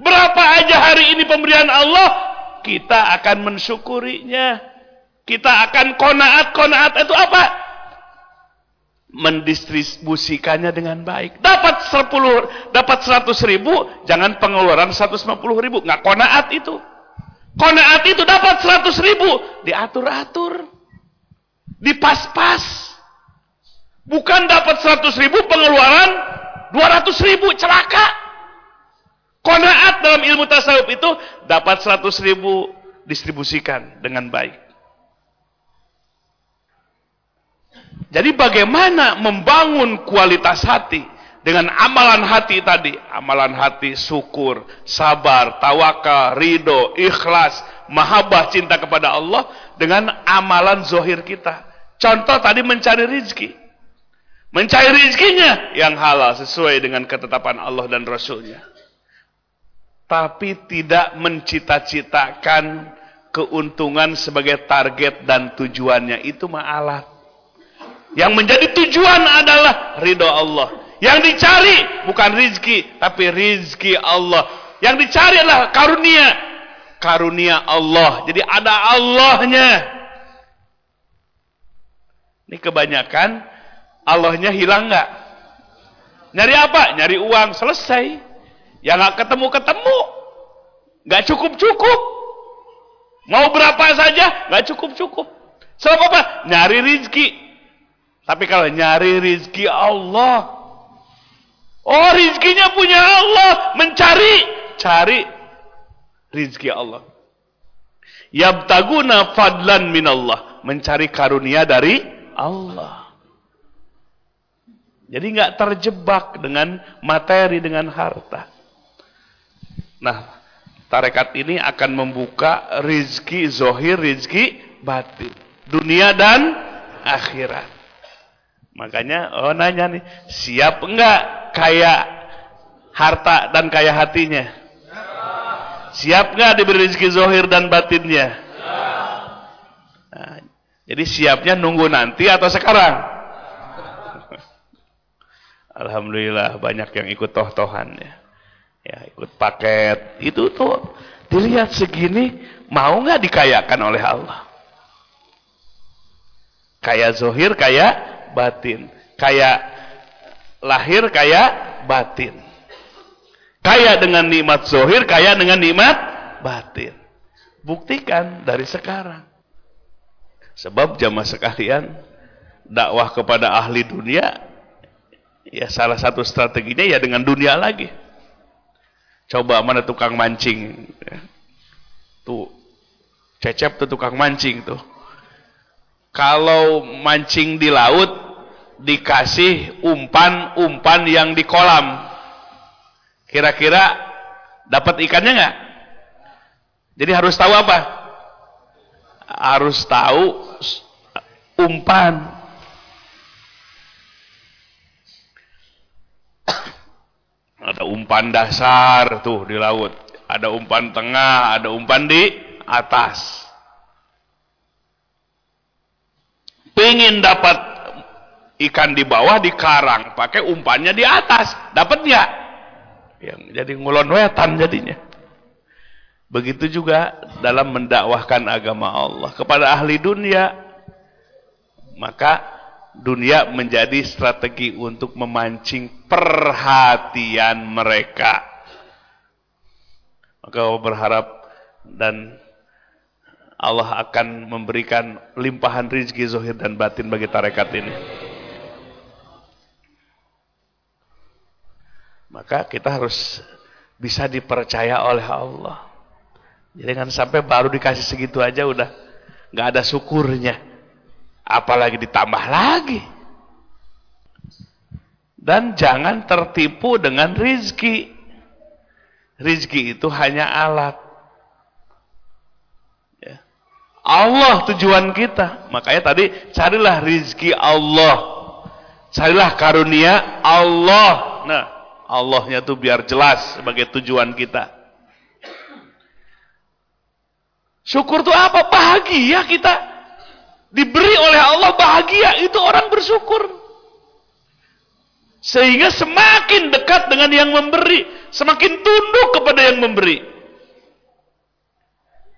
Berapa aja hari ini pemberian Allah, kita akan mensyukurinya. Kita akan konaat, konaat itu apa? Mendistribusikannya dengan baik. Dapat 10, dapat 100 ribu, jangan pengeluaran 150 ribu. Nggak konaat itu. Konaat itu dapat 100 ribu, diatur-atur. Dipas-pas. Bukan dapat 100 ribu, pengeluaran 200 ribu, celaka. Konaat dalam ilmu tasawuf itu dapat 100 ribu, distribusikan dengan baik. Jadi bagaimana membangun kualitas hati dengan amalan hati tadi, amalan hati syukur, sabar, tawakal, ridho, ikhlas, mahabbah, cinta kepada Allah dengan amalan zohir kita. Contoh tadi mencari rizki. Mencari rizkinya yang halal sesuai dengan ketetapan Allah dan Rasulnya. Tapi tidak mencita-citakan keuntungan sebagai target dan tujuannya. Itu ma'alat. Yang menjadi tujuan adalah ridho Allah. Yang dicari bukan rizki, tapi rizki Allah. Yang dicari adalah karunia. Karunia Allah. Jadi ada Allahnya. Ini kebanyakan Allahnya hilang nggak? Nyari apa? Nyari uang. Selesai. Ya nggak ketemu-ketemu. Nggak cukup-cukup. Mau berapa saja nggak cukup-cukup. Sebab apa? Nyari rizki. Tapi kalau nyari rizki Allah. Oh rizkinya punya Allah. Mencari. Cari rizki Allah. Yabtaguna fadlan minallah. Mencari karunia dari Allah. Jadi nggak terjebak dengan materi, dengan harta. Nah, tarekat ini akan membuka rizki zohir, rizki batin. Dunia dan akhirat. Makanya, oh nanya nih, siap enggak kaya harta dan kaya hatinya? Siap enggak diberi rizki zohir dan batinnya? Nah, jadi siapnya nunggu nanti atau sekarang? Alhamdulillah banyak yang ikut toh-tohan ya. Ya, ikut paket. Itu tuh dilihat segini mau nggak dikayakan oleh Allah? Kaya zohir, kaya batin. Kaya lahir, kaya batin. Kaya dengan nikmat zohir, kaya dengan nikmat batin. Buktikan dari sekarang. Sebab jamaah sekalian, dakwah kepada ahli dunia Ya salah satu strateginya ya dengan dunia lagi. Coba mana tukang mancing. Tuh, cecep tuh tukang mancing tuh. Kalau mancing di laut, dikasih umpan-umpan yang di kolam. Kira-kira dapat ikannya nggak? Jadi harus tahu apa? Harus tahu umpan Ada umpan dasar tuh di laut. Ada umpan tengah, ada umpan di atas. Pengen dapat ikan di bawah di karang, pakai umpannya di atas. Dapat nggak? Yang jadi ngulon wetan jadinya. Begitu juga dalam mendakwahkan agama Allah kepada ahli dunia. Maka dunia menjadi strategi untuk memancing perhatian mereka. Maka berharap dan Allah akan memberikan limpahan rizki zohir dan batin bagi tarekat ini. Maka kita harus bisa dipercaya oleh Allah. Jadi kan sampai baru dikasih segitu aja udah nggak ada syukurnya apalagi ditambah lagi. Dan jangan tertipu dengan rizki. Rizki itu hanya alat. Ya. Allah tujuan kita. Makanya tadi carilah rizki Allah. Carilah karunia Allah. Nah, Allahnya tuh biar jelas sebagai tujuan kita. Syukur tuh apa? Bahagia kita diberi oleh Allah bahagia, itu orang bersyukur. Sehingga semakin dekat dengan yang memberi, semakin tunduk kepada yang memberi.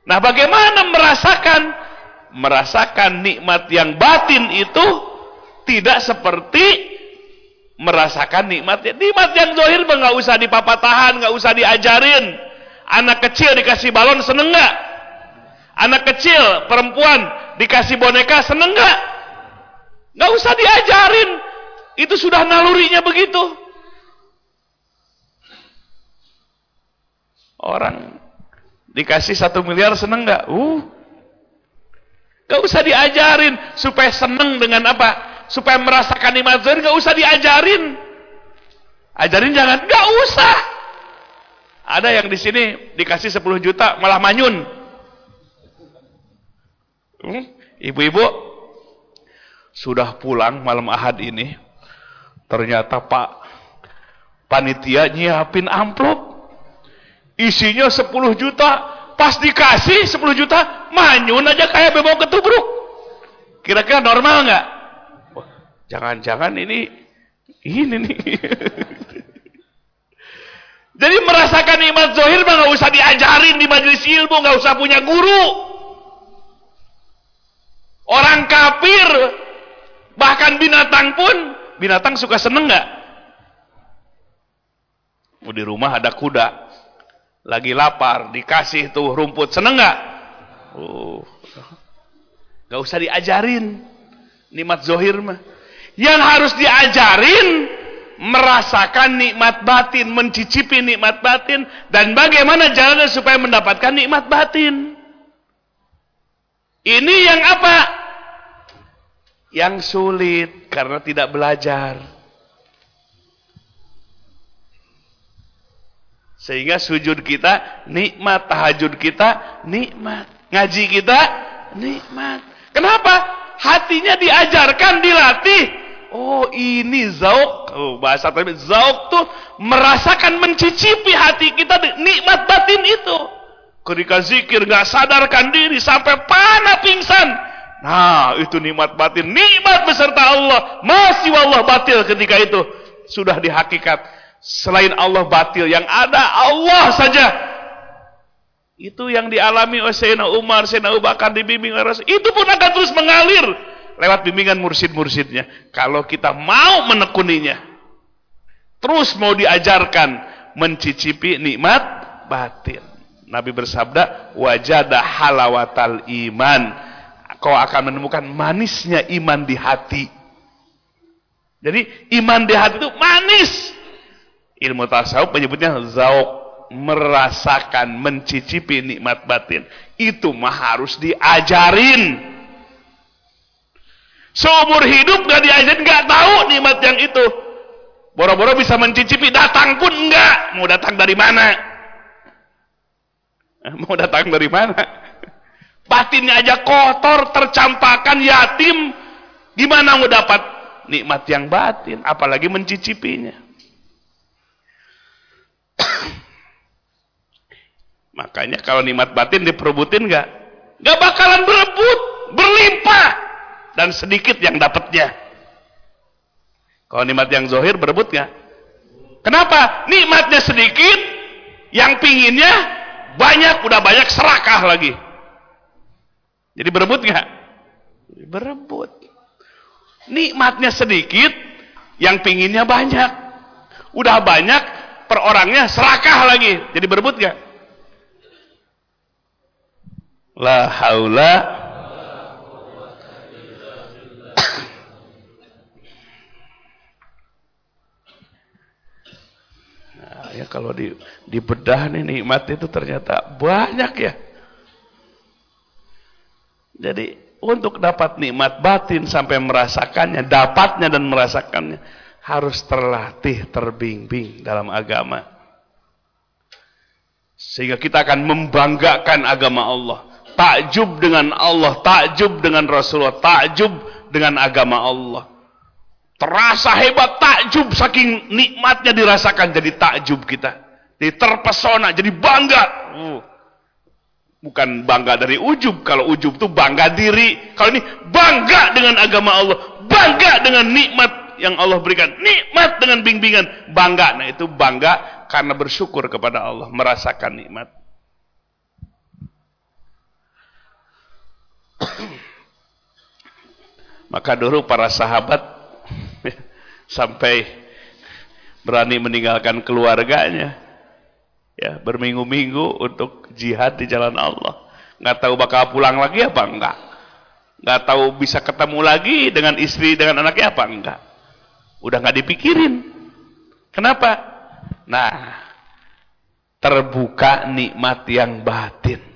Nah, bagaimana merasakan merasakan nikmat yang batin itu tidak seperti merasakan nikmat nikmat yang zohir nggak usah dipapatahan, nggak usah diajarin. Anak kecil dikasih balon seneng nggak? Anak kecil perempuan dikasih boneka seneng nggak? Nggak usah diajarin, itu sudah nalurinya begitu. Orang dikasih satu miliar seneng nggak? Uh, nggak usah diajarin supaya seneng dengan apa? Supaya merasakan nikmat zahir nggak usah diajarin. Ajarin jangan, nggak usah. Ada yang di sini dikasih 10 juta malah manyun. Hmm? Ibu-ibu sudah pulang malam ahad ini. Ternyata Pak panitia nyiapin amplop. Isinya 10 juta. Pas dikasih 10 juta, manyun aja kayak bebau ketubruk. Kira-kira normal nggak? Jangan-jangan ini ini nih. Jadi merasakan nikmat zohir mah nggak usah diajarin di majelis ilmu, nggak usah punya guru. Orang kafir, bahkan binatang pun, binatang suka seneng nggak? Oh, di rumah ada kuda, lagi lapar, dikasih tuh rumput, seneng nggak? Oh, nggak usah diajarin, nikmat zohir mah. Yang harus diajarin, merasakan nikmat batin, mencicipi nikmat batin, dan bagaimana jalannya supaya mendapatkan nikmat batin. Ini yang apa? Yang sulit karena tidak belajar. Sehingga sujud kita nikmat, tahajud kita nikmat, ngaji kita nikmat. Kenapa? Hatinya diajarkan, dilatih. Oh, ini zauk. Oh, bahasa tadi zauk tuh merasakan mencicipi hati kita nikmat batin itu. Ketika zikir nggak sadarkan diri sampai panah pingsan. Nah, itu nikmat batin, nikmat beserta Allah. Masih Allah batil ketika itu sudah dihakikat. Selain Allah batil, yang ada Allah saja. Itu yang dialami oleh Sayyidina Umar, Sayyidina Abu Bakar dibimbing oleh Rasul. Itu pun akan terus mengalir lewat bimbingan mursid-mursidnya. Kalau kita mau menekuninya, terus mau diajarkan mencicipi nikmat batin. Nabi bersabda, wajada halawatal iman. Kau akan menemukan manisnya iman di hati. Jadi iman di hati itu manis. Ilmu tasawuf menyebutnya zauk, merasakan, mencicipi nikmat batin. Itu mah harus diajarin. Seumur hidup gak diajarin, gak tahu nikmat yang itu. Boro-boro bisa mencicipi, datang pun enggak. Mau datang dari mana? Mau datang dari mana? Batinnya aja kotor, tercampakkan, yatim. Gimana mau dapat nikmat yang batin? Apalagi mencicipinya. Makanya kalau nikmat batin diperebutin gak? Gak bakalan berebut, berlimpah. Dan sedikit yang dapatnya. Kalau nikmat yang zohir berebut gak? Kenapa? Nikmatnya sedikit, yang pinginnya banyak, udah banyak serakah lagi. Jadi berebut nggak? Berebut. Nikmatnya sedikit, yang pinginnya banyak. Udah banyak, per orangnya serakah lagi. Jadi berebut nggak? La haula ya kalau di di bedah nih nikmat itu ternyata banyak ya. Jadi untuk dapat nikmat batin sampai merasakannya, dapatnya dan merasakannya harus terlatih, terbimbing dalam agama. Sehingga kita akan membanggakan agama Allah. Takjub dengan Allah, takjub dengan Rasulullah, takjub dengan agama Allah. Terasa hebat takjub saking nikmatnya dirasakan jadi takjub kita. Jadi terpesona, jadi bangga. Uh. Bukan bangga dari ujub. Kalau ujub itu bangga diri. Kalau ini bangga dengan agama Allah. Bangga dengan nikmat yang Allah berikan. Nikmat dengan bimbingan. Bangga. Nah itu bangga karena bersyukur kepada Allah. Merasakan nikmat. Maka dulu para sahabat sampai berani meninggalkan keluarganya. Ya berminggu-minggu untuk jihad di jalan Allah. Nggak tahu bakal pulang lagi apa enggak. Nggak tahu bisa ketemu lagi dengan istri dengan anaknya apa enggak. Udah nggak dipikirin. Kenapa? Nah terbuka nikmat yang batin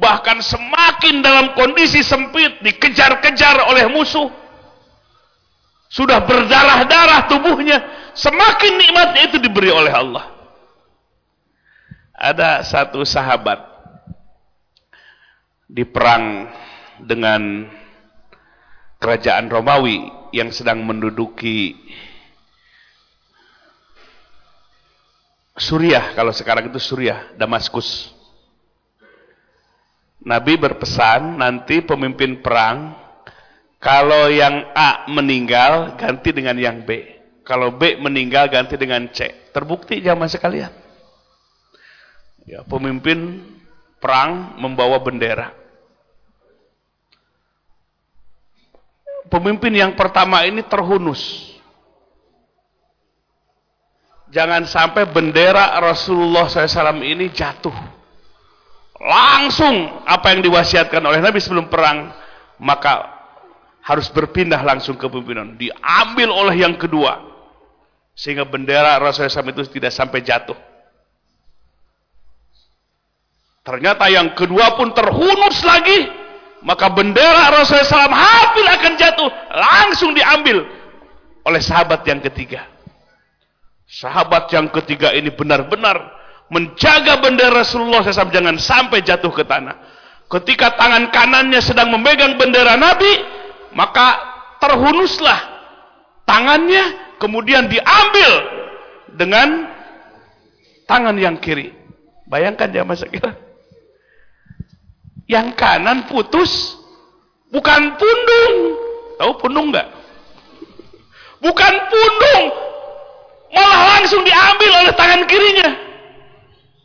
bahkan semakin dalam kondisi sempit dikejar-kejar oleh musuh sudah berdarah-darah tubuhnya, semakin nikmatnya itu diberi oleh Allah. Ada satu sahabat di perang dengan kerajaan Romawi yang sedang menduduki Suriah, kalau sekarang itu Suriah, Damaskus. Nabi berpesan nanti pemimpin perang kalau yang A meninggal, ganti dengan yang B. Kalau B meninggal, ganti dengan C. Terbukti zaman sekalian. Ya, pemimpin perang membawa bendera. Pemimpin yang pertama ini terhunus. Jangan sampai bendera Rasulullah SAW ini jatuh. Langsung apa yang diwasiatkan oleh Nabi sebelum perang. Maka harus berpindah langsung ke pimpinan. Diambil oleh yang kedua. Sehingga bendera Rasulullah SAW itu tidak sampai jatuh. Ternyata yang kedua pun terhunus lagi. Maka bendera Rasulullah SAW hampir akan jatuh. Langsung diambil oleh sahabat yang ketiga. Sahabat yang ketiga ini benar-benar menjaga bendera Rasulullah SAW jangan sampai jatuh ke tanah. Ketika tangan kanannya sedang memegang bendera Nabi, maka terhunuslah tangannya, kemudian diambil dengan tangan yang kiri. Bayangkan ya masa kita. Yang kanan putus, bukan pundung. Tahu pundung nggak? Bukan pundung, malah langsung diambil oleh tangan kirinya.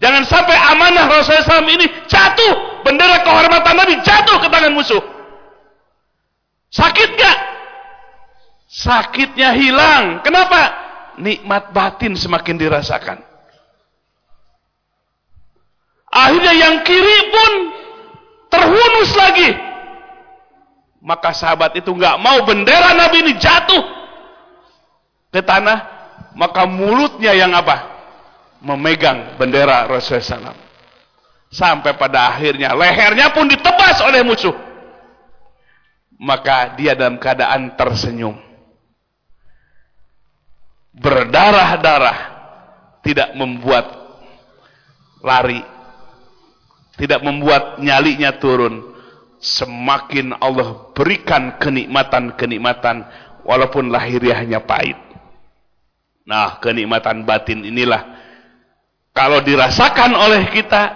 Jangan sampai amanah Rasulullah SAW ini jatuh, bendera kehormatan Nabi jatuh ke tangan musuh. Sakit gak? Sakitnya hilang. Kenapa? Nikmat batin semakin dirasakan. Akhirnya yang kiri pun terhunus lagi. Maka sahabat itu nggak mau bendera Nabi ini jatuh ke tanah maka mulutnya yang apa? Memegang bendera Rasulullah SAW. Sampai pada akhirnya lehernya pun ditebas oleh musuh. Maka dia dalam keadaan tersenyum. Berdarah-darah tidak membuat lari. Tidak membuat nyalinya turun. Semakin Allah berikan kenikmatan-kenikmatan walaupun lahiriahnya pahit. Nah, kenikmatan batin inilah kalau dirasakan oleh kita,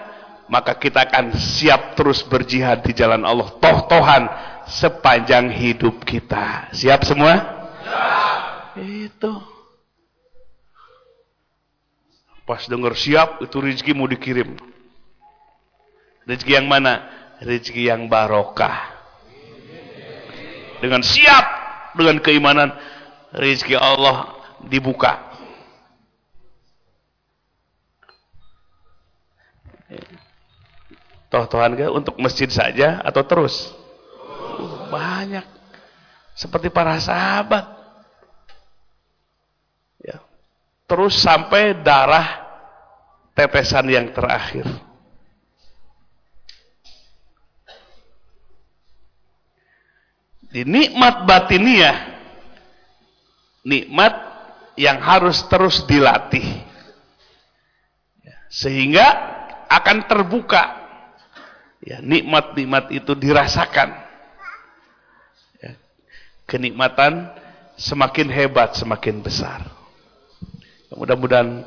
maka kita akan siap terus berjihad di jalan Allah. Toh-tohan sepanjang hidup kita. Siap semua? Siap. Itu. Pas dengar siap, itu rezeki mau dikirim. Rezeki yang mana? Rezeki yang barokah. Dengan siap, dengan keimanan, rezeki Allah dibuka. Toh Tuhan ke untuk masjid saja atau terus? banyak. Seperti para sahabat. Ya. Terus sampai darah tetesan yang terakhir. Di nikmat batiniah nikmat yang harus terus dilatih. Ya, sehingga akan terbuka. Ya, nikmat-nikmat itu dirasakan. Ya, kenikmatan semakin hebat, semakin besar. Mudah-mudahan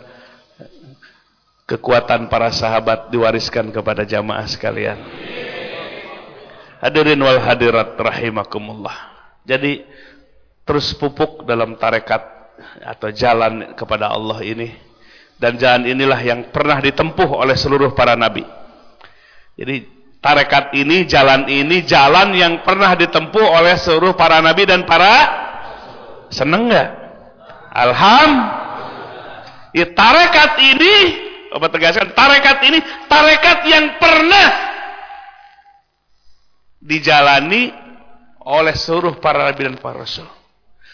kekuatan para sahabat diwariskan kepada jamaah sekalian. Hadirin wal hadirat rahimakumullah. Jadi terus pupuk dalam tarekat atau jalan kepada Allah ini dan jalan inilah yang pernah ditempuh oleh seluruh para nabi jadi tarekat ini jalan ini jalan yang pernah ditempuh oleh seluruh para nabi dan para seneng nggak? Alham. Ya, tarekat ini apa tegaskan tarekat ini tarekat yang pernah dijalani oleh seluruh para nabi dan para rasul.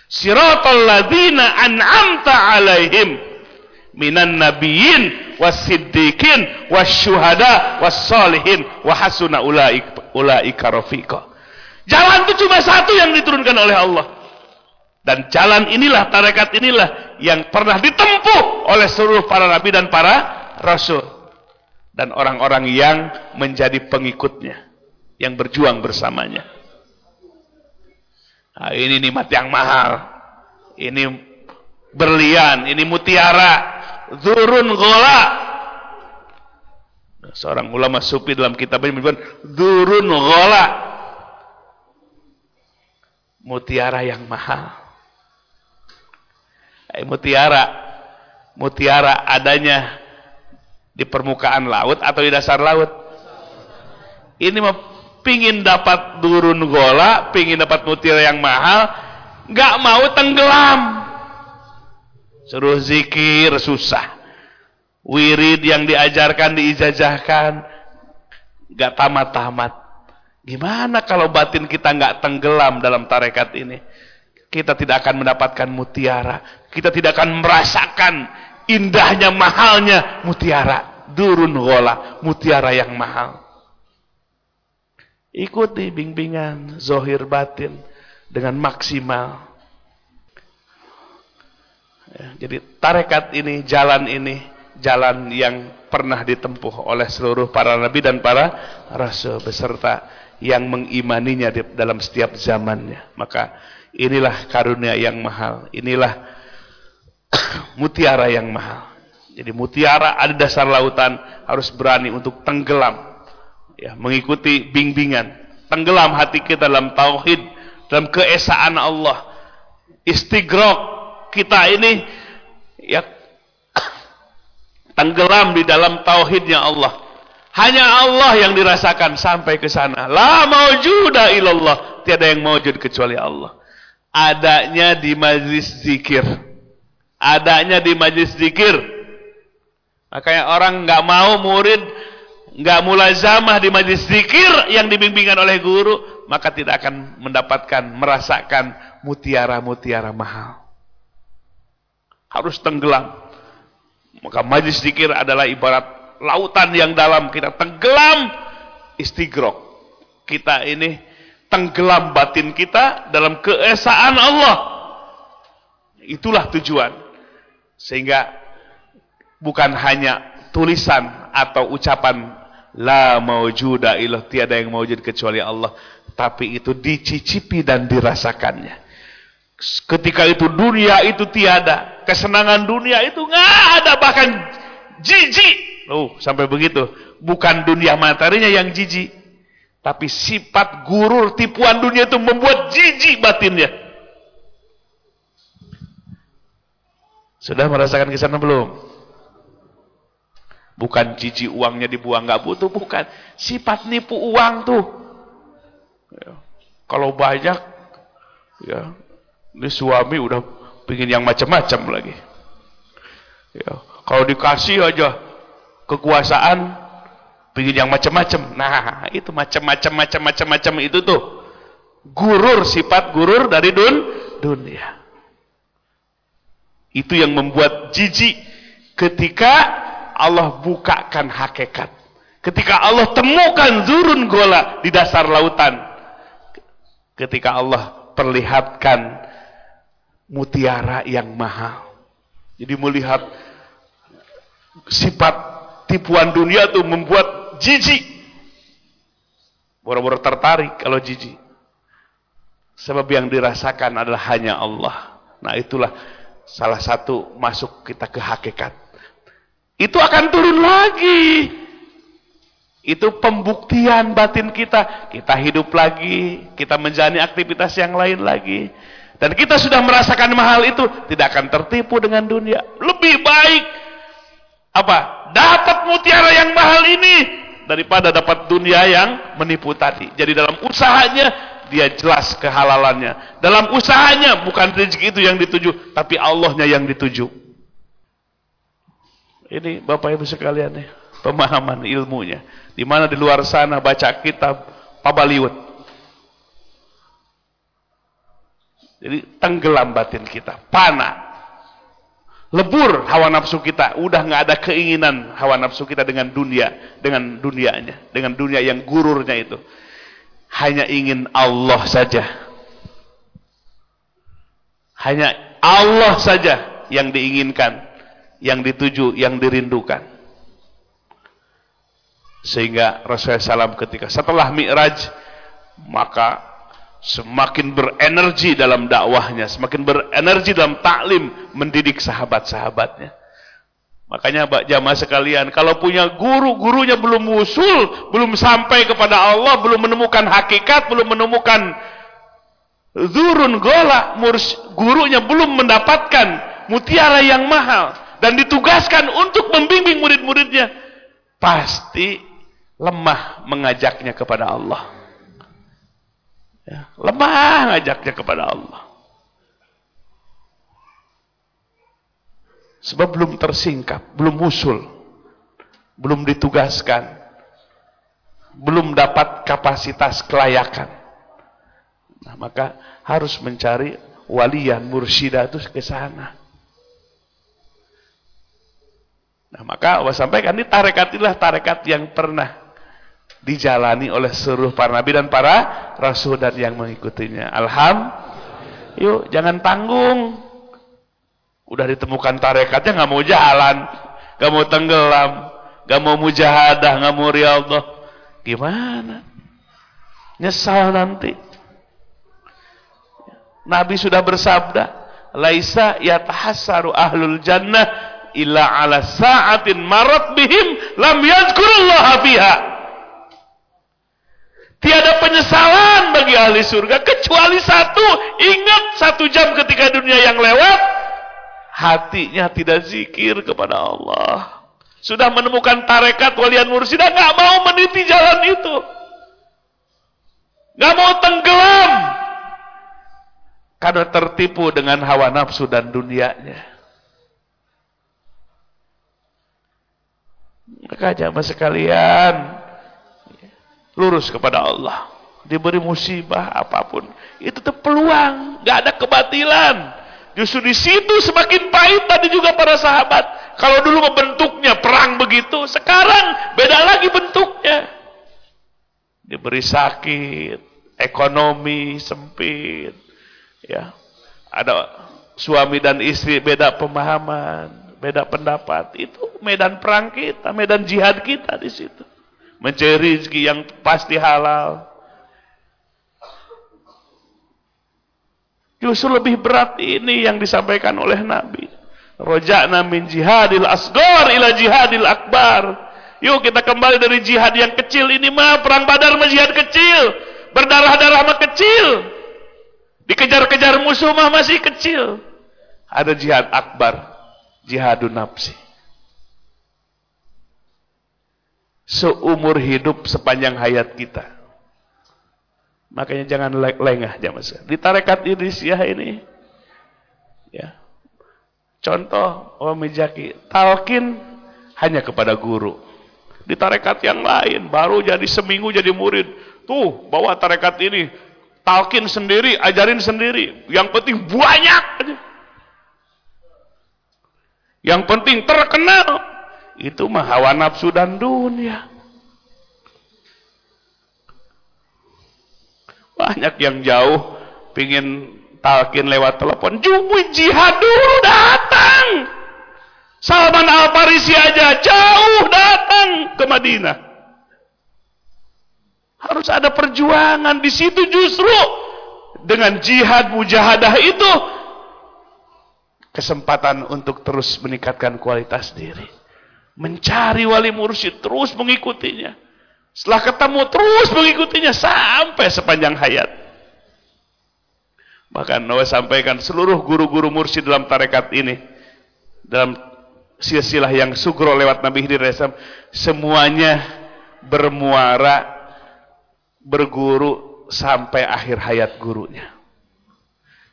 Siratal ladzina an'amta alaihim minan nabiyyin wasiddiqin wasyuhada wassalihin wa hasuna ulaika rafiqa. Jalan itu cuma satu yang diturunkan oleh Allah. Dan jalan inilah tarekat inilah yang pernah ditempuh oleh seluruh para nabi dan para rasul. Dan orang-orang yang menjadi pengikutnya yang berjuang bersamanya. Nah, ini nikmat yang mahal. Ini berlian, ini mutiara, zurun gola. Seorang ulama sufi dalam kitabnya menyebutkan zurun gola. Mutiara yang mahal. Eh, mutiara, mutiara adanya di permukaan laut atau di dasar laut. Ini pingin dapat durun gola, pingin dapat mutiara yang mahal, nggak mau tenggelam. Suruh zikir susah. Wirid yang diajarkan, diijajahkan, nggak tamat-tamat. Gimana kalau batin kita nggak tenggelam dalam tarekat ini? Kita tidak akan mendapatkan mutiara. Kita tidak akan merasakan indahnya, mahalnya mutiara. durun gola, mutiara yang mahal. Ikuti bimbingan zohir batin dengan maksimal. Ya, jadi tarekat ini, jalan ini, jalan yang pernah ditempuh oleh seluruh para nabi dan para rasul beserta yang mengimaninya di dalam setiap zamannya. Maka inilah karunia yang mahal, inilah mutiara yang mahal. Jadi mutiara ada dasar lautan harus berani untuk tenggelam ya, mengikuti bimbingan, tenggelam hati kita dalam tauhid, dalam keesaan Allah. Istigrok kita ini ya tenggelam di dalam tauhidnya Allah. Hanya Allah yang dirasakan sampai ke sana. La maujuda ilallah. Tiada yang maujud kecuali Allah. Adanya di majlis zikir. Adanya di majlis zikir. Makanya orang nggak mau murid nggak mulazamah di majlis zikir yang dibimbingkan oleh guru, maka tidak akan mendapatkan, merasakan mutiara-mutiara mahal. Harus tenggelam. Maka majlis zikir adalah ibarat lautan yang dalam kita tenggelam istigrok. Kita ini tenggelam batin kita dalam keesaan Allah. Itulah tujuan. Sehingga bukan hanya tulisan atau ucapan La maujuda ilah tiada yang maujud kecuali Allah. Tapi itu dicicipi dan dirasakannya. Ketika itu dunia itu tiada. Kesenangan dunia itu nggak ada bahkan jijik. Oh, sampai begitu. Bukan dunia materinya yang jijik. Tapi sifat gurur tipuan dunia itu membuat jijik batinnya. Sudah merasakan ke sana belum? Bukan cici uangnya dibuang nggak butuh, bukan. Sifat nipu uang tuh. Ya. Kalau banyak, ya, ini suami udah pingin yang macam-macam lagi. Ya. Kalau dikasih aja kekuasaan, pingin yang macam-macam. Nah, itu macam-macam, macam-macam, macam itu tuh. Gurur, sifat gurur dari dun, dunia. Itu yang membuat jijik ketika Allah bukakan hakikat. Ketika Allah temukan zurun gola di dasar lautan. Ketika Allah perlihatkan mutiara yang mahal. Jadi melihat sifat tipuan dunia itu membuat jijik. Boro-boro tertarik kalau jijik. Sebab yang dirasakan adalah hanya Allah. Nah itulah salah satu masuk kita ke hakikat itu akan turun lagi. Itu pembuktian batin kita. Kita hidup lagi, kita menjalani aktivitas yang lain lagi. Dan kita sudah merasakan mahal itu, tidak akan tertipu dengan dunia. Lebih baik apa? Dapat mutiara yang mahal ini daripada dapat dunia yang menipu tadi. Jadi dalam usahanya dia jelas kehalalannya. Dalam usahanya bukan rezeki itu yang dituju, tapi Allahnya yang dituju. Ini Bapak Ibu sekalian nih, pemahaman ilmunya. Di mana di luar sana baca kitab Pabaliut. Jadi tenggelam batin kita, panah. Lebur hawa nafsu kita, udah nggak ada keinginan hawa nafsu kita dengan dunia, dengan dunianya, dengan dunia yang gururnya itu. Hanya ingin Allah saja. Hanya Allah saja yang diinginkan yang dituju, yang dirindukan. Sehingga Rasulullah SAW ketika setelah Mi'raj, maka semakin berenergi dalam dakwahnya, semakin berenergi dalam taklim, mendidik sahabat-sahabatnya. Makanya Mbak jamaah sekalian, kalau punya guru, gurunya belum usul, belum sampai kepada Allah, belum menemukan hakikat, belum menemukan zurun gola, gurunya belum mendapatkan mutiara yang mahal dan ditugaskan untuk membimbing murid-muridnya, pasti lemah mengajaknya kepada Allah. Ya, lemah mengajaknya kepada Allah. Sebab belum tersingkap, belum musul, belum ditugaskan, belum dapat kapasitas kelayakan. Nah, maka harus mencari walian, mursyida itu ke sana. Nah, maka Allah sampaikan ini tarekat inilah tarekat yang pernah dijalani oleh seluruh para nabi dan para rasul dan yang mengikutinya. Alhamdulillah. Yuk, jangan tanggung. Udah ditemukan tarekatnya nggak mau jalan, nggak mau tenggelam, nggak mau mujahadah, nggak mau riyadhah. Gimana? Nyesal nanti. Nabi sudah bersabda, "Laisa yatahassaru ahlul jannah illa ala sa'atin marat bihim lam yadhkurullaha fiha." Tiada penyesalan bagi ahli surga kecuali satu, ingat satu jam ketika dunia yang lewat, hatinya tidak zikir kepada Allah. Sudah menemukan tarekat walian mursidah, nggak mau meniti jalan itu. Nggak mau tenggelam. Karena tertipu dengan hawa nafsu dan dunianya. Maka jamaah sekalian, lurus kepada Allah. Diberi musibah apa pun, itu tuh peluang, nggak ada kebatilan. Justru di situ semakin pahit tadi juga para sahabat. Kalau dulu bentuknya perang begitu, sekarang beda lagi bentuknya. Diberi sakit, ekonomi sempit, ya. Ada suami dan istri beda pemahaman, beda pendapat. Itu medan perang kita, medan jihad kita di situ mencari rezeki yang pasti halal. Justru lebih berat ini yang disampaikan oleh Nabi. Roja'na min jihadil asgor ila jihadil akbar. Yuk kita kembali dari jihad yang kecil ini mah perang badar mah jihad kecil. Berdarah-darah mah kecil. Dikejar-kejar musuh mah masih kecil. Ada jihad akbar. Jihadun nafsi. Seumur hidup sepanjang hayat kita. Makanya jangan lengah jamaah. Di tarekat Idrisiyah ini ya. Contoh Om Mijaki, talkin hanya kepada guru. Di tarekat yang lain baru jadi seminggu jadi murid. Tuh, bawa tarekat ini talkin sendiri, ajarin sendiri. Yang penting banyak Yang penting terkenal itu mah hawa nafsu dan dunia. Banyak yang jauh pingin talkin lewat telepon. Jumui jihad dulu datang. Salman Al-Farisi aja jauh datang ke Madinah. Harus ada perjuangan di situ justru dengan jihad mujahadah itu kesempatan untuk terus meningkatkan kualitas diri mencari wali mursyid, terus mengikutinya. Setelah ketemu, terus mengikutinya sampai sepanjang hayat. Bahkan Nawa sampaikan seluruh guru-guru mursyid dalam tarekat ini, dalam silsilah yang sugro lewat Nabi Hidir semuanya bermuara, berguru sampai akhir hayat gurunya.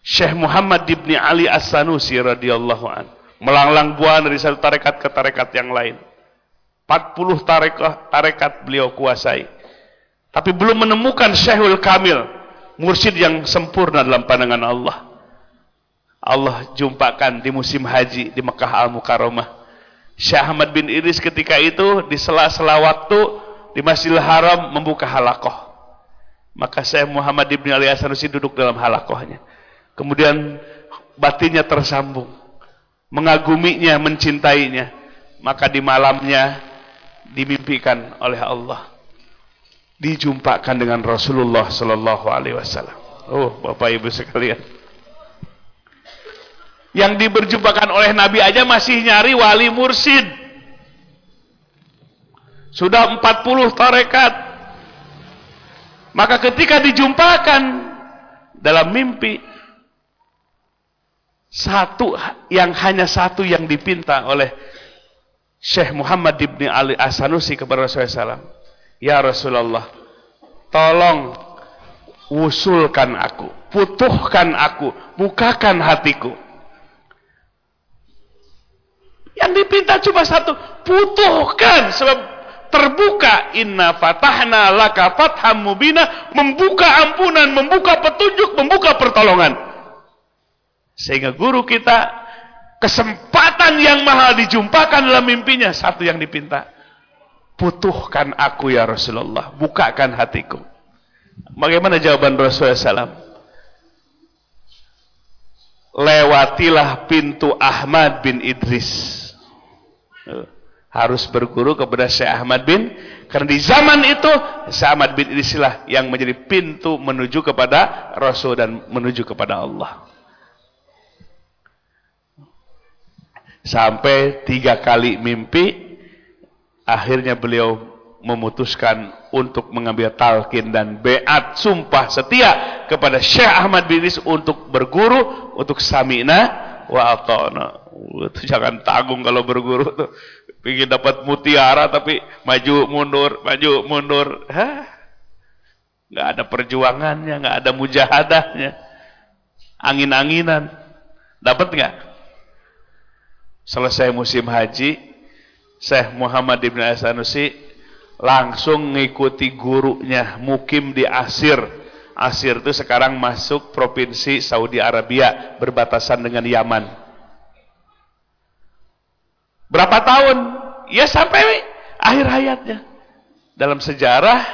Syekh Muhammad ibni Ali As-Sanusi radhiyallahu anhu melanglang buana dari satu tarekat ke tarekat yang lain. 40 tarekat, tarekat beliau kuasai. Tapi belum menemukan Syekhul Kamil, mursyid yang sempurna dalam pandangan Allah. Allah jumpakan di musim haji di Mekah Al-Mukarramah. Syekh Ahmad bin Idris ketika itu di sela-sela waktu di Masjidil Haram membuka halakoh. Maka Syekh Muhammad bin Ali Hasanusi duduk dalam halakohnya. Kemudian batinnya tersambung mengaguminya, mencintainya, maka di malamnya dimimpikan oleh Allah. Dijumpakan dengan Rasulullah sallallahu alaihi wasallam. Oh, Bapak Ibu sekalian. Yang diberjumpakan oleh Nabi aja masih nyari wali mursid. Sudah 40 tarekat. Maka ketika dijumpakan dalam mimpi satu yang hanya satu yang dipinta oleh Syekh Muhammad ibn Ali Asanusi kepada Rasulullah SAW. Ya Rasulullah, tolong usulkan aku, putuhkan aku, bukakan hatiku. Yang dipinta cuma satu, putuhkan sebab terbuka inna fatahna laka fatham mubina membuka ampunan, membuka petunjuk, membuka pertolongan. Sehingga guru kita kesempatan yang mahal dijumpakan dalam mimpinya satu yang dipinta. Putuhkan aku ya Rasulullah bukakan hatiku. Bagaimana jawaban Rasulullah SAW lewatilah pintu Ahmad bin Idris. Harus berguru kepada Syekh Ahmad bin karena di zaman itu Syekh Ahmad bin Idris lah yang menjadi pintu menuju kepada Rasul dan menuju kepada Allah sampai tiga kali mimpi akhirnya beliau memutuskan untuk mengambil talqin dan beat sumpah setia kepada Syekh Ahmad bin Idris untuk berguru untuk samina wa ata'na. Itu jangan tanggung kalau berguru tuh. Ingin dapat mutiara tapi maju mundur, maju mundur. Hah? Ada perjuangannya, gak ada mujahadahnya. Angin-anginan. Dapat nggak? Selesai musim haji, Syekh Muhammad Ibn Asanusi langsung ngikuti gurunya mukim di Asir. Asir itu sekarang masuk provinsi Saudi Arabia berbatasan dengan Yaman. Berapa tahun? Ya sampai akhir hayatnya. Dalam sejarah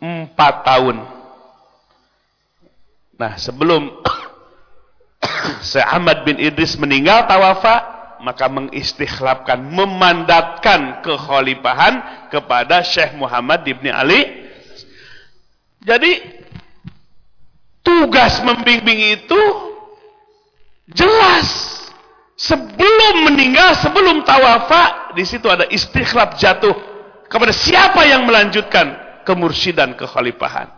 empat tahun. Nah sebelum Syekh Ahmad bin Idris meninggal tawafa maka mengistikhlapkan, memandatkan kekhalifahan kepada Syekh Muhammad ibn Ali. Jadi tugas membimbing itu jelas. Sebelum meninggal, sebelum tawafa, di situ ada istikhlap jatuh kepada siapa yang melanjutkan kemursidan kekhalifahan.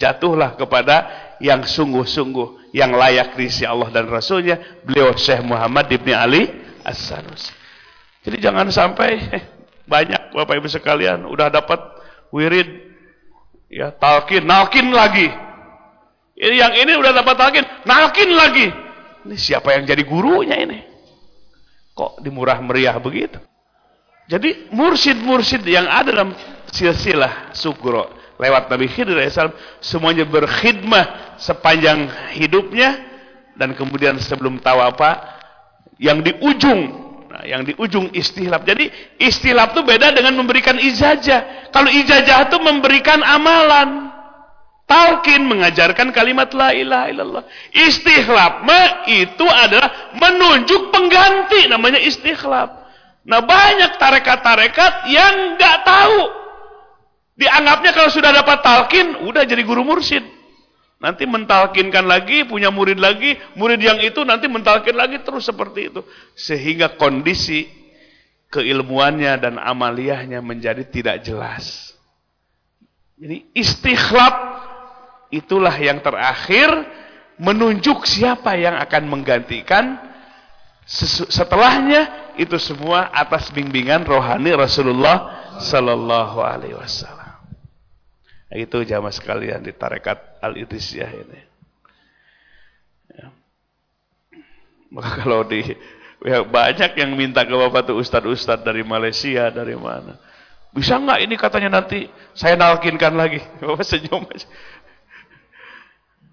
Jatuhlah kepada yang sungguh-sungguh yang layak diisi Allah dan Rasulnya beliau Syekh Muhammad ibn Ali as-Sanusi. Jadi jangan sampai eh, banyak Bapak Ibu sekalian udah dapat wirid ya talqin, nalkin lagi. Ini yang ini udah dapat talqin, nalkin lagi. Ini siapa yang jadi gurunya ini? Kok dimurah meriah begitu? Jadi mursid-mursid yang ada dalam silsilah sukro lewat Nabi Khidir AS semuanya berkhidmah sepanjang hidupnya dan kemudian sebelum tahu apa yang di ujung nah, yang di ujung istihlab jadi istihlab itu beda dengan memberikan ijazah. Kalau ijazah itu memberikan amalan. Talqin mengajarkan kalimat la ilaha illallah. Istihlab itu adalah menunjuk pengganti namanya istihlab. Nah banyak tarekat-tarekat yang nggak tahu dianggapnya kalau sudah dapat talqin udah jadi guru mursyid Nanti mentalkinkan lagi, punya murid lagi, murid yang itu nanti mentalkin lagi terus seperti itu. Sehingga kondisi keilmuannya dan amaliyahnya menjadi tidak jelas. Jadi istikhlab itulah yang terakhir menunjuk siapa yang akan menggantikan setelahnya itu semua atas bimbingan rohani Rasulullah sallallahu alaihi wasallam. Itu jamaah sekalian di tarekat Al-Idrisiyah ini. Ya. Maka kalau di ya banyak yang minta ke Bapak tuh ustad-ustad dari Malaysia, dari mana. Bisa nggak ini katanya nanti saya nalkinkan lagi. Bapak senyum aja.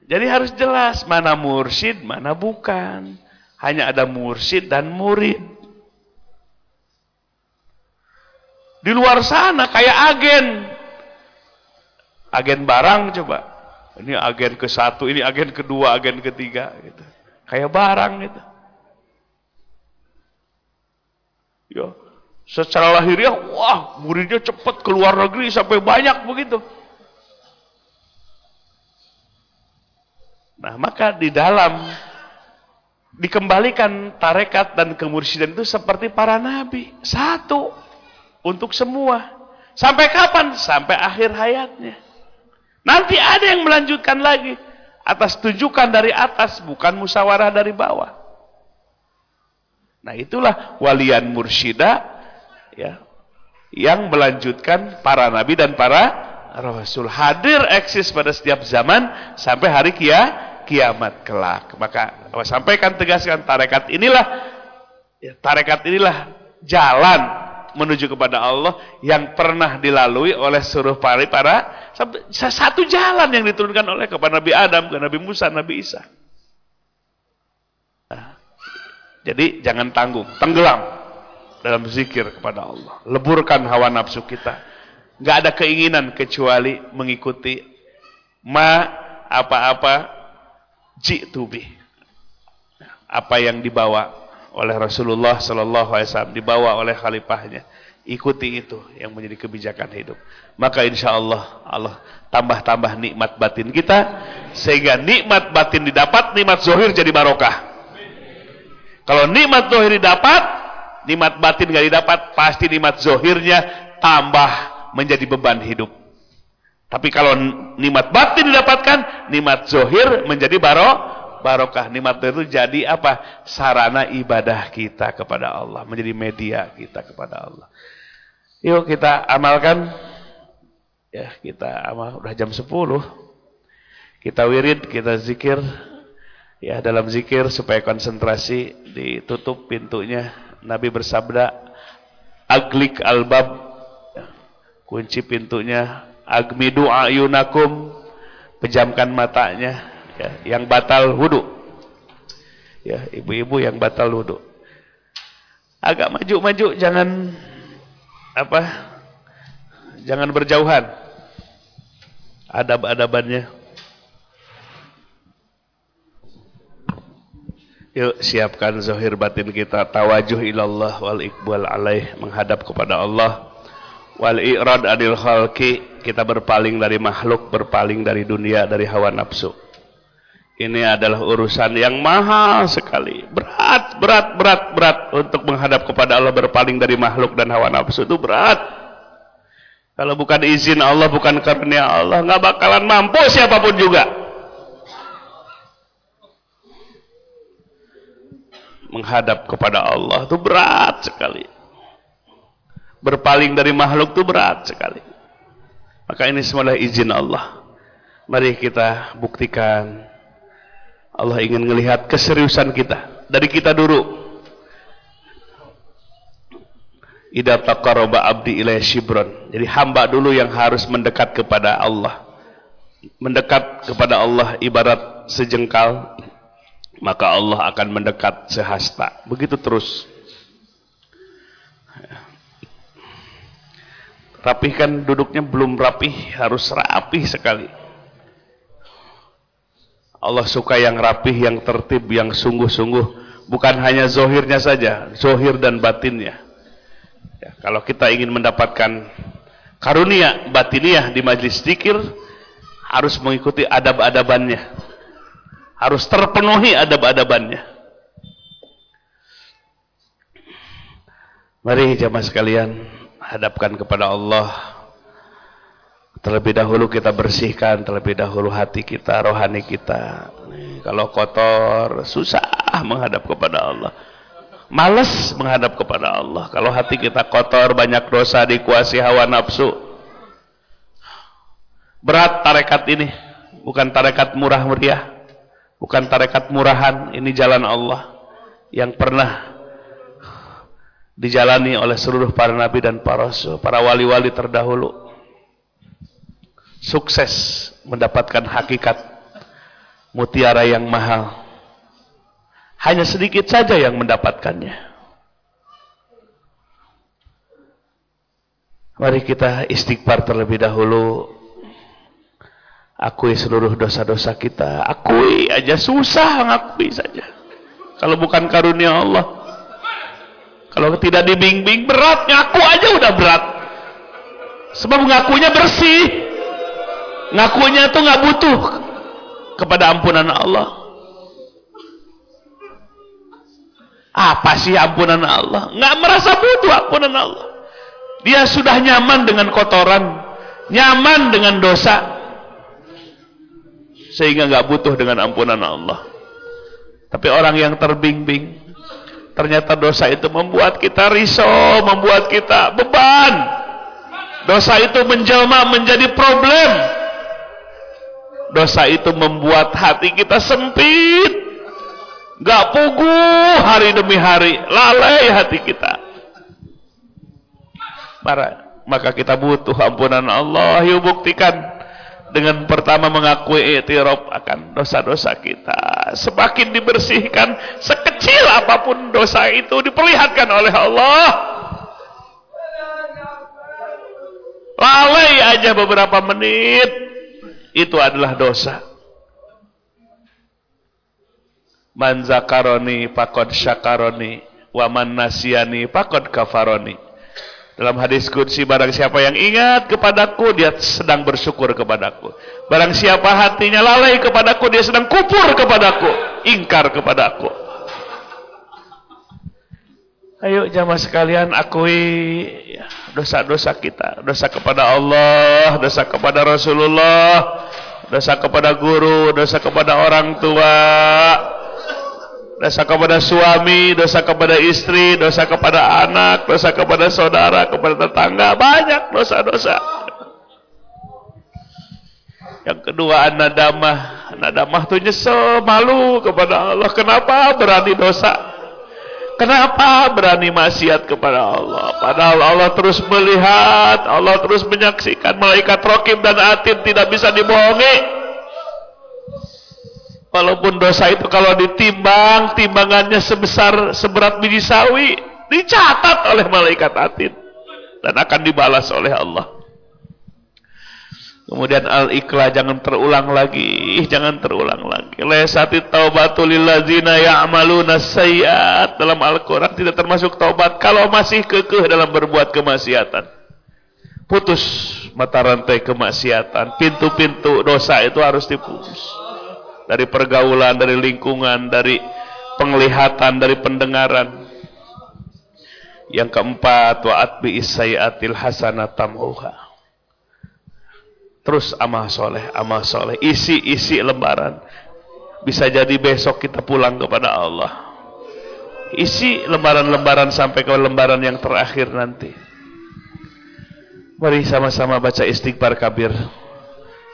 Jadi harus jelas mana mursyid, mana bukan. Hanya ada mursyid dan murid. Di luar sana kayak agen agen barang coba. Ini agen ke satu, ini agen kedua, agen ketiga. Gitu. Kayak barang gitu. Ya, secara lahiriah, wah muridnya cepat ke luar negeri sampai banyak begitu. Nah maka di dalam dikembalikan tarekat dan kemursidan itu seperti para nabi. Satu. Untuk semua. Sampai kapan? Sampai akhir hayatnya. Nanti ada yang melanjutkan lagi atas tunjukan dari atas, bukan musyawarah dari bawah. Nah, itulah walian mursyidah ya yang melanjutkan para nabi dan para rasul hadir eksis pada setiap zaman sampai hari kia kiamat kelak. Maka sampaikan tegaskan tarekat inilah ya, tarekat inilah jalan menuju kepada Allah yang pernah dilalui oleh seluruh para para satu jalan yang diturunkan oleh kepada Nabi Adam, ke Nabi Musa, Nabi Isa. Nah, Jadi jangan tanggung, tenggelam dalam zikir kepada Allah. Leburkan hawa nafsu kita. Gak ada keinginan kecuali mengikuti ma apa-apa jitubi. Apa yang dibawa oleh Rasulullah Sallallahu Alaihi Wasallam, dibawa oleh khalifahnya. Ikuti itu yang menjadi kebijakan hidup. Maka insya Allah Allah tambah-tambah nikmat batin kita sehingga nikmat batin didapat, nikmat zohir jadi barokah. Kalau nikmat zohir didapat, nikmat batin gak didapat, pasti nikmat zohirnya tambah menjadi beban hidup. Tapi kalau nikmat batin didapatkan, nikmat zohir menjadi baro, barokah. Nikmat itu jadi apa? Sarana ibadah kita kepada Allah, menjadi media kita kepada Allah. Yuk kita amalkan. Ya, kita amal udah jam 10. Kita wirid, kita zikir. Ya, dalam zikir supaya konsentrasi ditutup pintunya. Nabi bersabda, "Aglik albab." Ya, kunci pintunya, "Agmidu ayunakum." Pejamkan matanya, ya, yang batal wudu. Ya, ibu-ibu yang batal wudu. Agak maju-maju jangan apa? Jangan berjauhan. Adab-adabannya. Yuk siapkan zahir batin kita tawajuh ilallah wal iqbal alaih menghadap kepada Allah wal i'rad adil khalqi kita berpaling dari makhluk berpaling dari dunia dari hawa nafsu ini adalah urusan yang mahal sekali. Berat, berat, berat, berat untuk menghadap kepada Allah berpaling dari makhluk dan hawa nafsu itu berat. Kalau bukan izin Allah, bukan karunia Allah, nggak bakalan mampu siapa pun juga. Menghadap kepada Allah itu berat sekali. Berpaling dari makhluk itu berat sekali. Maka ini semua izin Allah. Mari kita buktikan Allah ingin melihat keseriusan kita dari kita dulu. Ida taqarraba abdi ilai shibron. Jadi hamba dulu yang harus mendekat kepada Allah. Mendekat kepada Allah ibarat sejengkal, maka Allah akan mendekat sehasta. Begitu terus. Rapihkan duduknya belum rapih, harus rapih sekali. Allah suka yang rapih, yang tertib, yang sungguh-sungguh. Bukan hanya zohirnya saja, zohir dan batinnya. Ya, kalau kita ingin mendapatkan karunia batiniah di majlis zikir, harus mengikuti adab-adabannya. Harus terpenuhi adab-adabannya. Mari jamaah sekalian, hadapkan kepada Allah Terlebih dahulu kita bersihkan, terlebih dahulu hati kita, rohani kita. Kalau kotor, susah menghadap kepada Allah. Males menghadap kepada Allah. Kalau hati kita kotor, banyak dosa, dikuasai hawa nafsu. Berat tarekat ini. Bukan tarekat murah meriah. Bukan tarekat murahan. Ini jalan Allah. Yang pernah dijalani oleh seluruh para nabi dan para rasul. Para wali-wali terdahulu sukses mendapatkan hakikat mutiara yang mahal. Hanya sedikit saja yang mendapatkannya. Mari kita istighfar terlebih dahulu. Akui seluruh dosa-dosa kita. Akui aja susah ngakui saja. Kalau bukan karunia Allah. Kalau tidak dibimbing berat, ngaku aja udah berat. Sebab ngakunya bersih. Ngakunya tuh nggak butuh kepada ampunan Allah. Apa sih ampunan Allah? Nggak merasa butuh ampunan Allah. Dia sudah nyaman dengan kotoran, nyaman dengan dosa, sehingga nggak butuh dengan ampunan Allah. Tapi orang yang terbimbing, ternyata dosa itu membuat kita risau, membuat kita beban. Dosa itu menjelma menjadi problem dosa itu membuat hati kita sempit. Gak pugu hari demi hari. Lalai hati kita. Maka kita butuh ampunan Allah. Yuk buktikan dengan pertama mengakui itiraf akan dosa-dosa kita. Semakin dibersihkan sekecil apa pun dosa itu diperlihatkan oleh Allah. Lalai aja beberapa menit itu adalah dosa. Man zakaroni pakod syakaroni waman nasiani pakod kafaroni. Dalam hadis kudsi barang siapa yang ingat kepadaku dia sedang bersyukur kepadaku. Barang siapa hatinya lalai kepadaku dia sedang kupur kepadaku, ingkar kepadaku. Ayo jamaah sekalian akui dosa-dosa kita, dosa kepada Allah, dosa kepada Rasulullah, dosa kepada guru, dosa kepada orang tua, dosa kepada suami, dosa kepada istri, dosa kepada anak, dosa kepada saudara, kepada tetangga, banyak dosa-dosa. Yang kedua anadamah, anadamah itu nyesel, malu kepada Allah. Kenapa berani dosa? Kenapa berani maksiat kepada Allah? Padahal Allah terus melihat, Allah terus menyaksikan malaikat rokib dan atid tidak bisa dibohongi. Walaupun dosa itu kalau ditimbang, timbangannya sebesar seberat biji sawi, dicatat oleh malaikat atid dan akan dibalas oleh Allah. Kemudian al-ikla jangan terulang lagi, jangan terulang lagi. Lesati taubatul lillazina ya'maluna sayyiat dalam Al-Qur'an tidak termasuk taubat kalau masih kekeh dalam berbuat kemaksiatan. Putus mata rantai kemaksiatan, pintu-pintu dosa itu harus diputus dari pergaulan, dari lingkungan, dari penglihatan, dari pendengaran. Yang keempat, wa atbi isayyatil hasanah tamhuha. Terus amal soleh, amal soleh, isi-isi lembaran. Bisa jadi besok kita pulang kepada Allah. Isi lembaran-lembaran sampai ke lembaran yang terakhir nanti. Mari sama-sama baca istighfar kabir.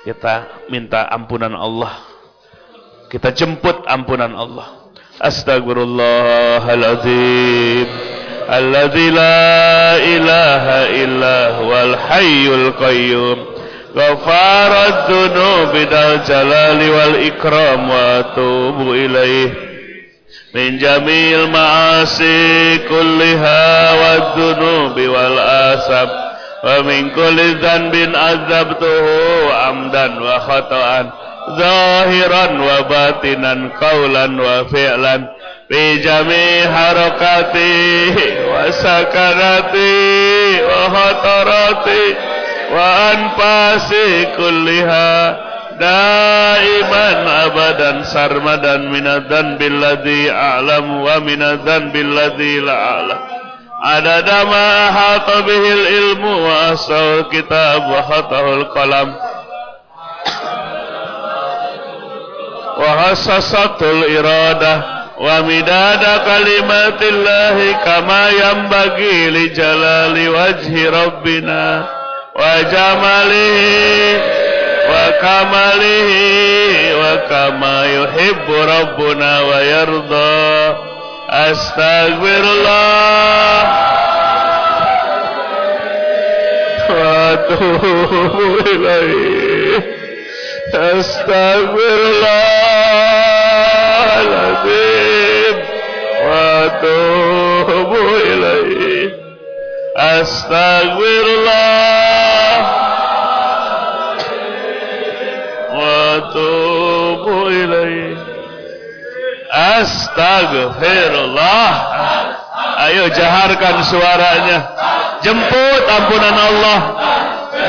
Kita minta ampunan Allah kita jemput ampunan Allah. Astagfirullahaladzim. Alladzi la ilaha illa huwal hayyul qayyum. Ghafarat dhunubi dal jalali wal ikram wa atubu ilaih. Min jamil ma'asi kulliha wa dhunubi wal asab. Wa min kulli dhanbin azabtuhu amdan wa khata'an. zahiran wa batinan qawlan wa fi'lan fi jami harakati wa sakarati wa hatarati wa anfasi kulliha daiman abadan sarmadan minadan billadhi a'lam wa minadan billadhi la'alam adada ma hata bihil ilmu wa asal kitab wa hatahul qalam وخصصت الإرادة ومداد كلمات الله كما ينبغي لجلال وجه ربنا وجماله وكماله وكما يحب ربنا ويرضى. أستغفر الله. وأتوب إليه. أستغفر الله العظيم. وأتوب Astagfirullah Wa tubu ilaih Astagfirullah Ayo jaharkan suaranya. Jemput ampunan Allah.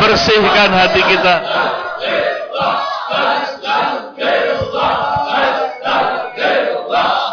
Bersihkan hati kita. Astagfirullah Astagfirullah Astagfirullah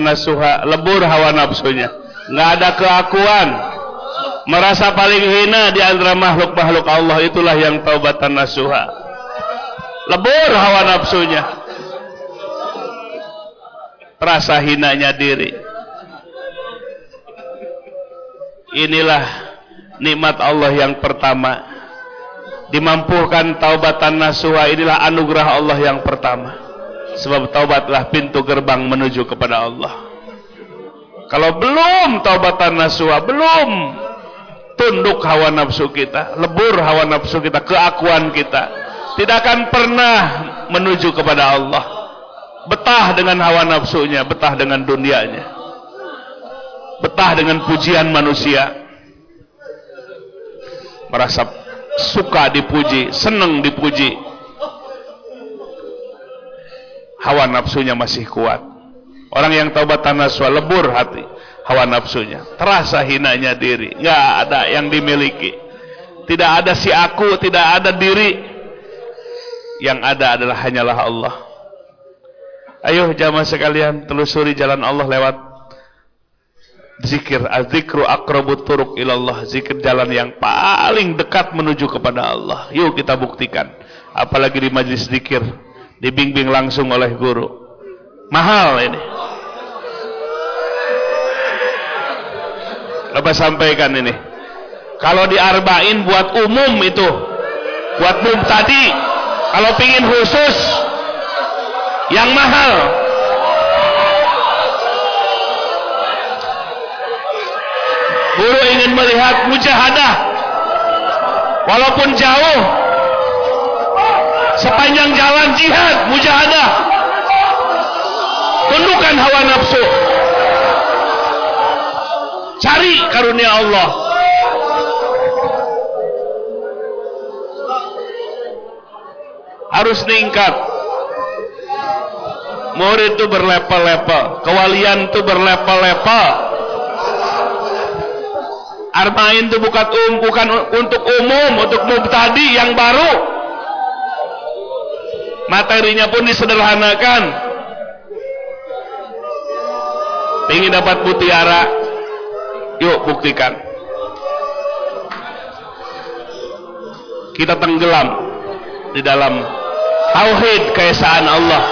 nasuha lebur hawa nafsunya. Nggak ada keakuan. Merasa paling hina di antara makhluk-makhluk Allah itulah yang taubatan nasuha lebur hawa nafsunya. Rasa hinanya diri. Inilah nikmat Allah yang pertama. Dimampukan taubatan nasuha inilah anugerah Allah yang pertama Sebab taubatlah pintu gerbang menuju kepada Allah. Kalau belum taubatan nasuha, belum tunduk hawa nafsu kita, lebur hawa nafsu kita, keakuan kita, tidak akan pernah menuju kepada Allah. Betah dengan hawa nafsunya, betah dengan dunianya. Betah dengan pujian manusia. Merasa suka dipuji, senang dipuji hawa nafsunya masih kuat. Orang yang taubat tanaswa lebur hati hawa nafsunya. Terasa hinanya diri, nggak ada yang dimiliki. Tidak ada si aku, tidak ada diri. Yang ada adalah hanyalah Allah. Ayo jamaah sekalian telusuri jalan Allah lewat zikir. Azikru akrabut turuk ilallah. Zikir jalan yang paling dekat menuju kepada Allah. Yuk kita buktikan. Apalagi di majlis zikir dibimbing langsung oleh guru. Mahal ini. Coba sampaikan ini. Kalau diarbain buat umum itu, buat umum tadi. Kalau pingin khusus, yang mahal. Guru ingin melihat mujahadah, walaupun jauh, sepanjang jalan jihad mujahadah. Tundukkan hawa nafsu. Cari karunia Allah. Harus meningkat murid itu berlevel-level kewalian itu berlevel-level Arbain itu bukan um, bukan untuk umum, untuk mubtadi yang baru materinya pun disederhanakan ingin dapat mutiara yuk buktikan kita tenggelam di dalam Tauhid keesaan Allah.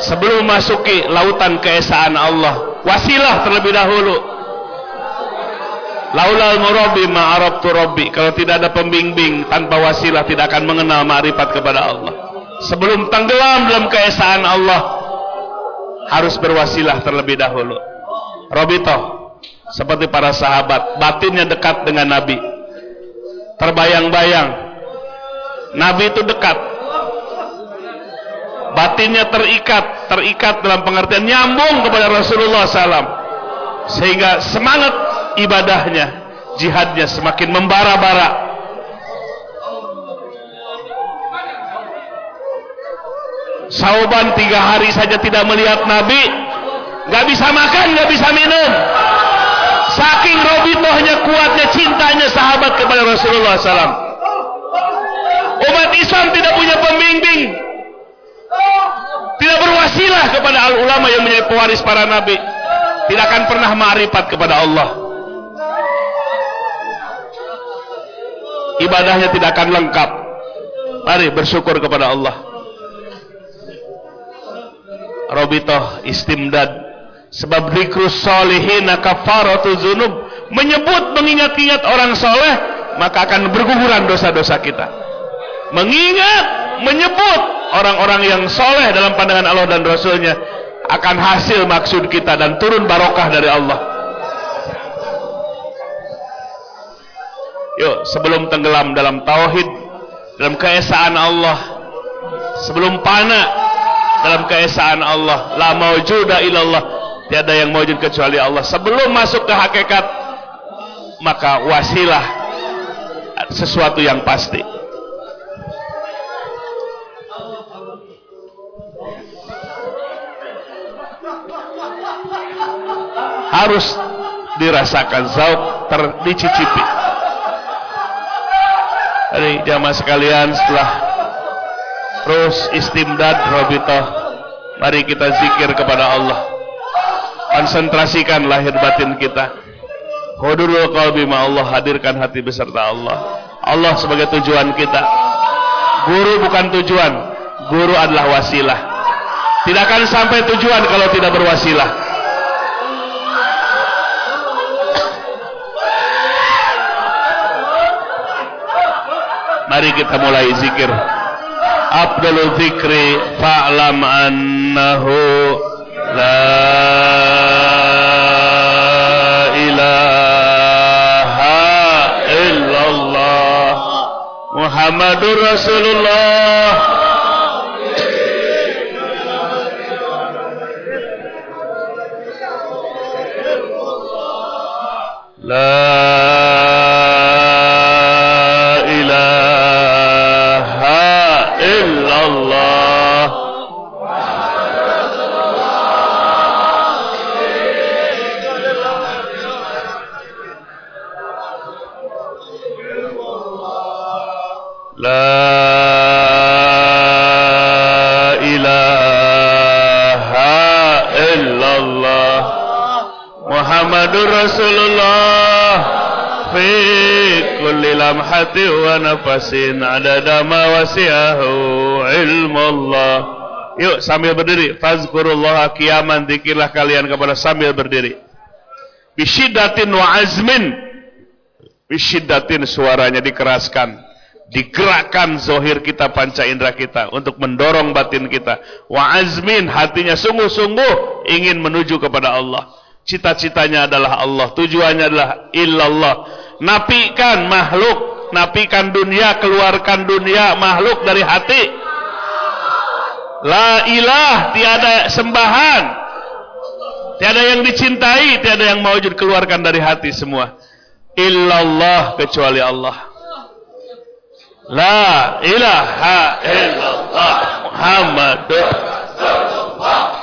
Sebelum memasuki lautan keesaan Allah, wasilah terlebih dahulu. Laulal murabi ma'arabtu rabbi. Kalau tidak ada pembimbing tanpa wasilah tidak akan mengenal ma'rifat kepada Allah. Sebelum tenggelam dalam keesaan Allah harus berwasilah terlebih dahulu. Robito seperti para sahabat, batinnya dekat dengan Nabi. Terbayang-bayang Nabi itu dekat. Batinnya terikat, terikat dalam pengertian nyambung kepada Rasulullah SAW. Sehingga semangat ibadahnya, jihadnya semakin membara-bara. Sauban tiga hari saja tidak melihat Nabi, nggak bisa makan, nggak bisa minum. Saking robitohnya kuatnya cintanya sahabat kepada Rasulullah SAW. Umat Islam tidak punya pembimbing, tidak berwasilah kepada al ulama yang menjadi pewaris para nabi, tidak akan pernah ma'rifat kepada Allah. Ibadahnya tidak akan lengkap. Mari bersyukur kepada Allah. Robitoh istimdad. Sebab zikrus solihin kafaratu zunub. Menyebut, mengingat-ingat orang soleh. Maka akan berguguran dosa-dosa kita. Mengingat, menyebut orang-orang yang soleh dalam pandangan Allah dan Rasulnya. Akan hasil maksud kita dan turun barokah dari Allah. Yuk, sebelum tenggelam dalam tauhid, dalam keesaan Allah, sebelum pana dalam keesaan Allah, la maujuda illallah, tiada yang maujud kecuali Allah. Sebelum masuk ke hakikat, maka wasilah sesuatu yang pasti. Harus dirasakan zauk ter dicicipi. Hari jamaah sekalian setelah terus istimdad robitoh mari kita zikir kepada Allah. Konsentrasikan lahir batin kita. Hudurul qalbi ma Allah hadirkan hati beserta Allah. Allah sebagai tujuan kita. Guru bukan tujuan. Guru adalah wasilah. Tidak akan sampai tujuan kalau tidak berwasilah Mari kita mulai zikir. Abdul zikri fa'lam annahu la ilaha illallah Muhammadur Rasulullah La wa nafasin adada ma wasi'ahu Allah. Yuk sambil berdiri. Fazkurullah kiaman dikirlah kalian kepada sambil berdiri. Bisyiddatin wa azmin. Bisyiddatin suaranya dikeraskan. Digerakkan zohir kita panca indera kita untuk mendorong batin kita. Wa azmin hatinya sungguh-sungguh ingin menuju kepada Allah. Cita-citanya adalah Allah, tujuannya adalah illallah. Napikan makhluk, napikan dunia, keluarkan dunia makhluk dari hati. La ilah, tiada sembahan. Tiada yang dicintai, tiada yang mau keluarkan dari hati semua. Illallah kecuali Allah. La ilaha illallah Muhammadur Rasulullah.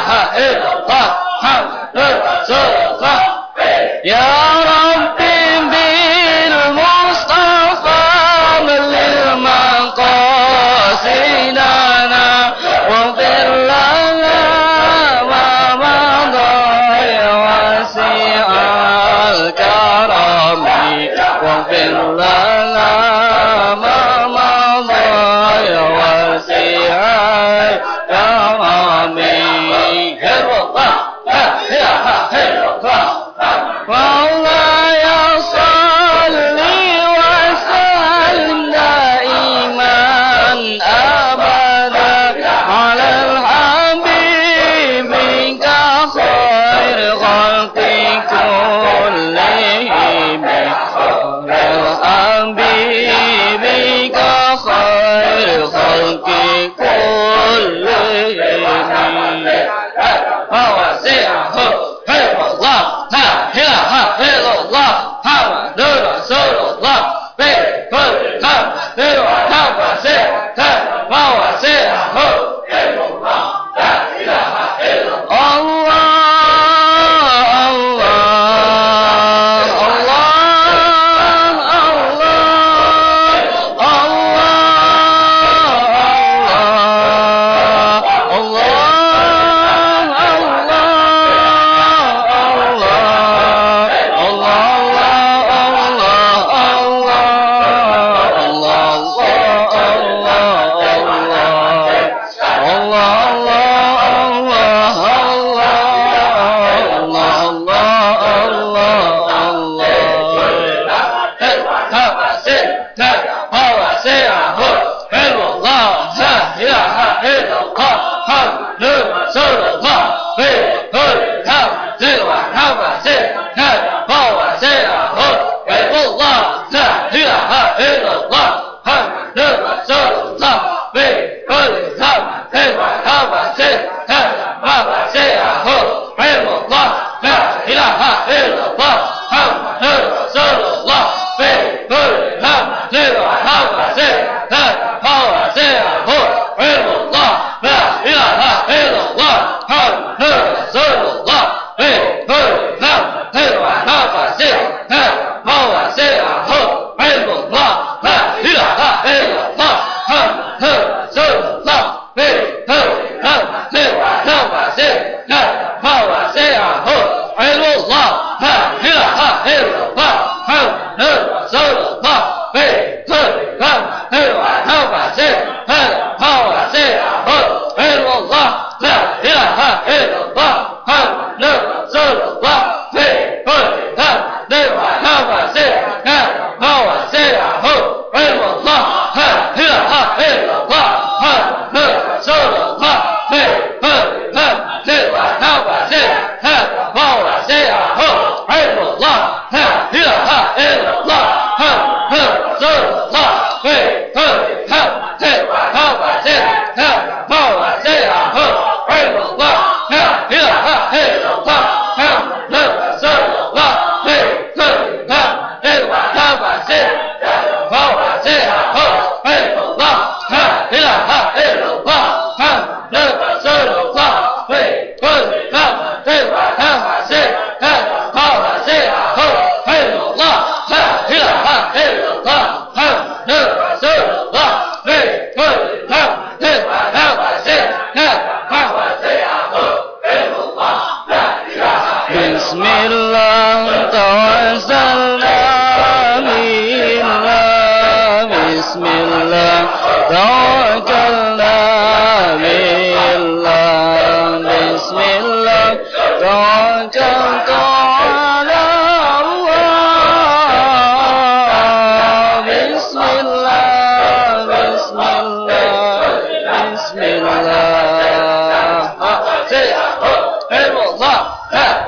一二三四一二三四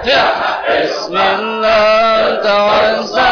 بسم الله تعزى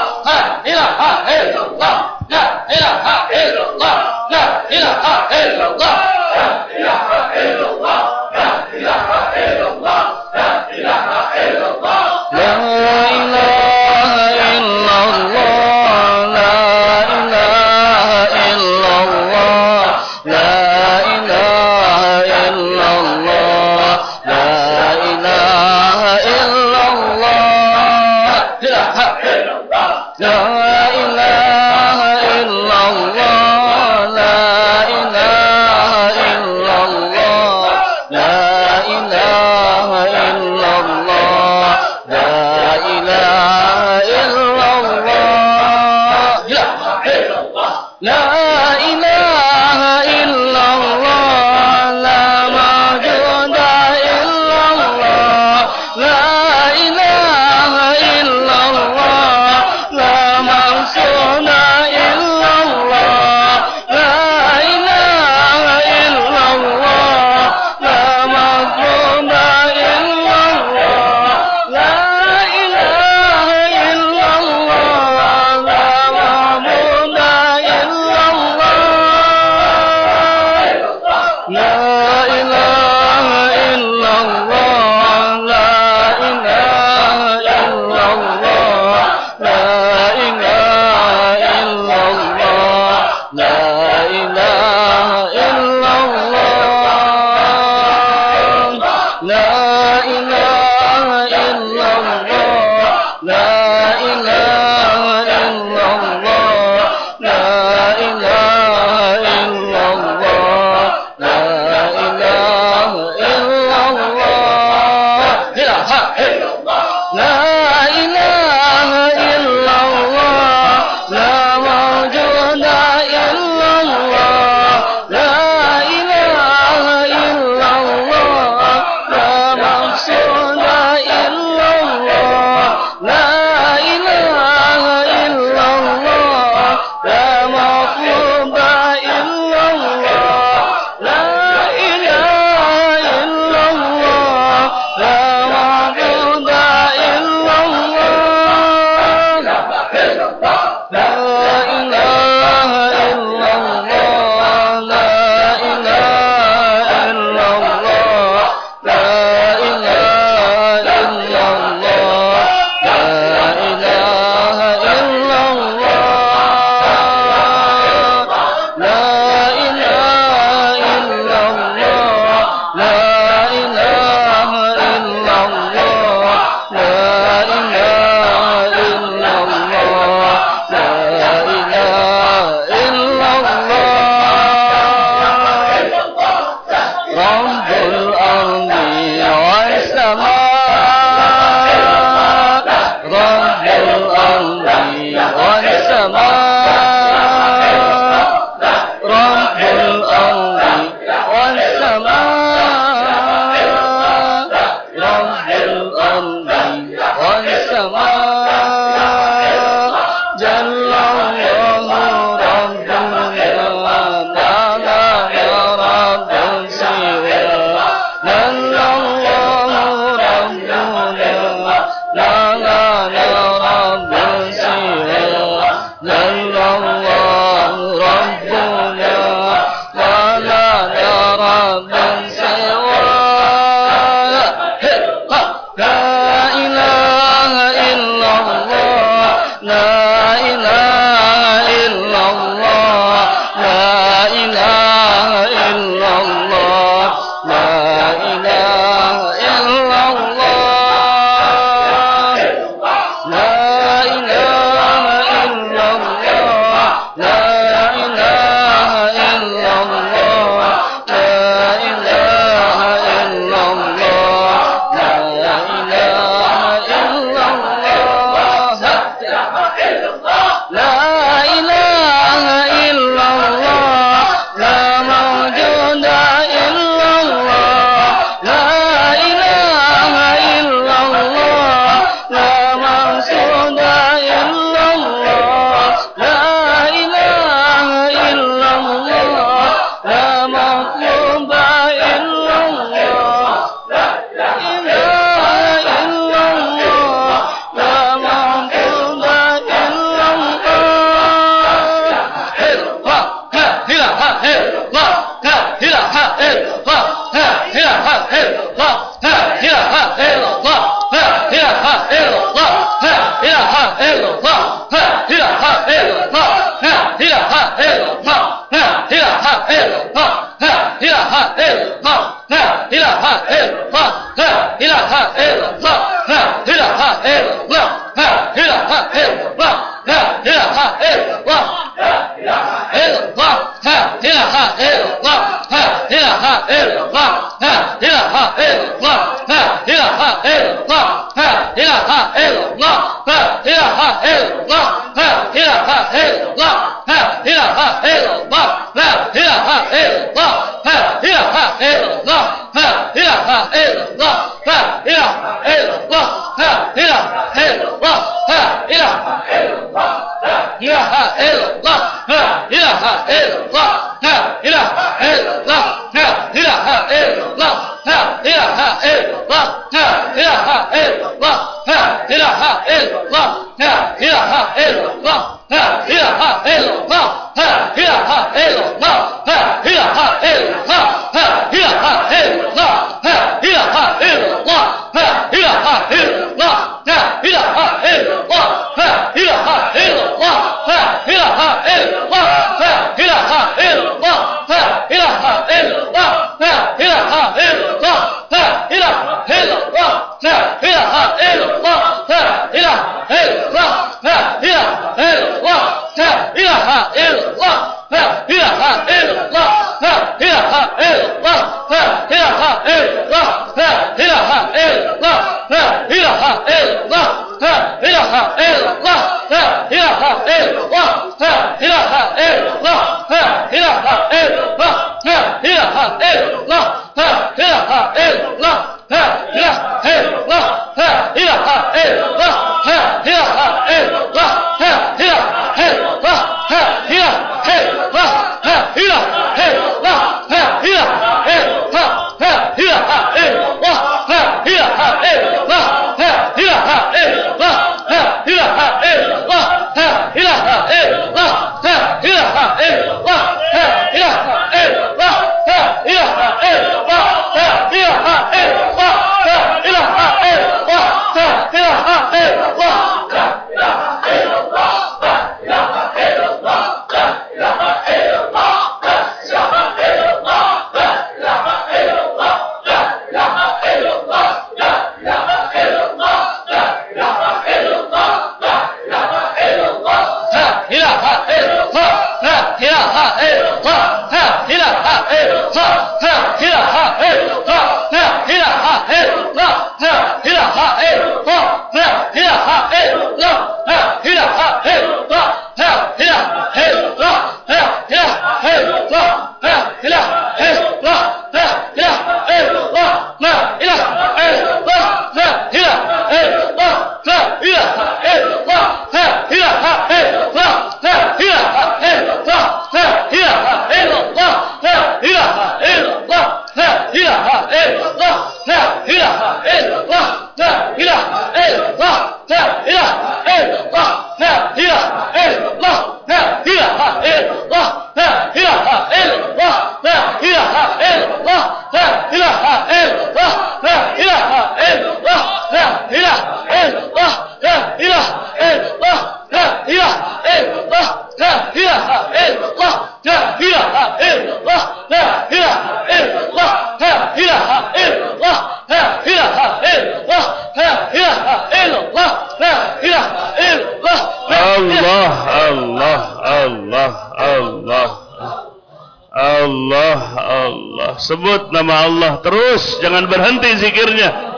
Sebut nama Allah terus, jangan berhenti zikirnya.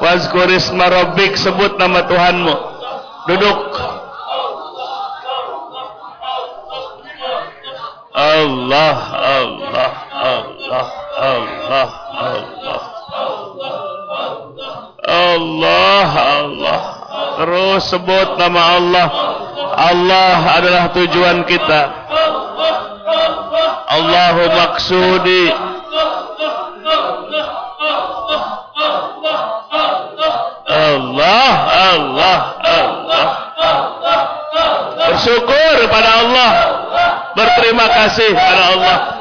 Wazkurisma rabbik, sebut nama Tuhanmu. Duduk. Allah, Allah, Allah, Allah, Allah. Allah, Allah. Terus sebut nama Allah. Allah adalah tujuan kita. Allahu maksudi. Allah, Allah, Allah. Bersyukur pada Allah. Berterima kasih pada Allah.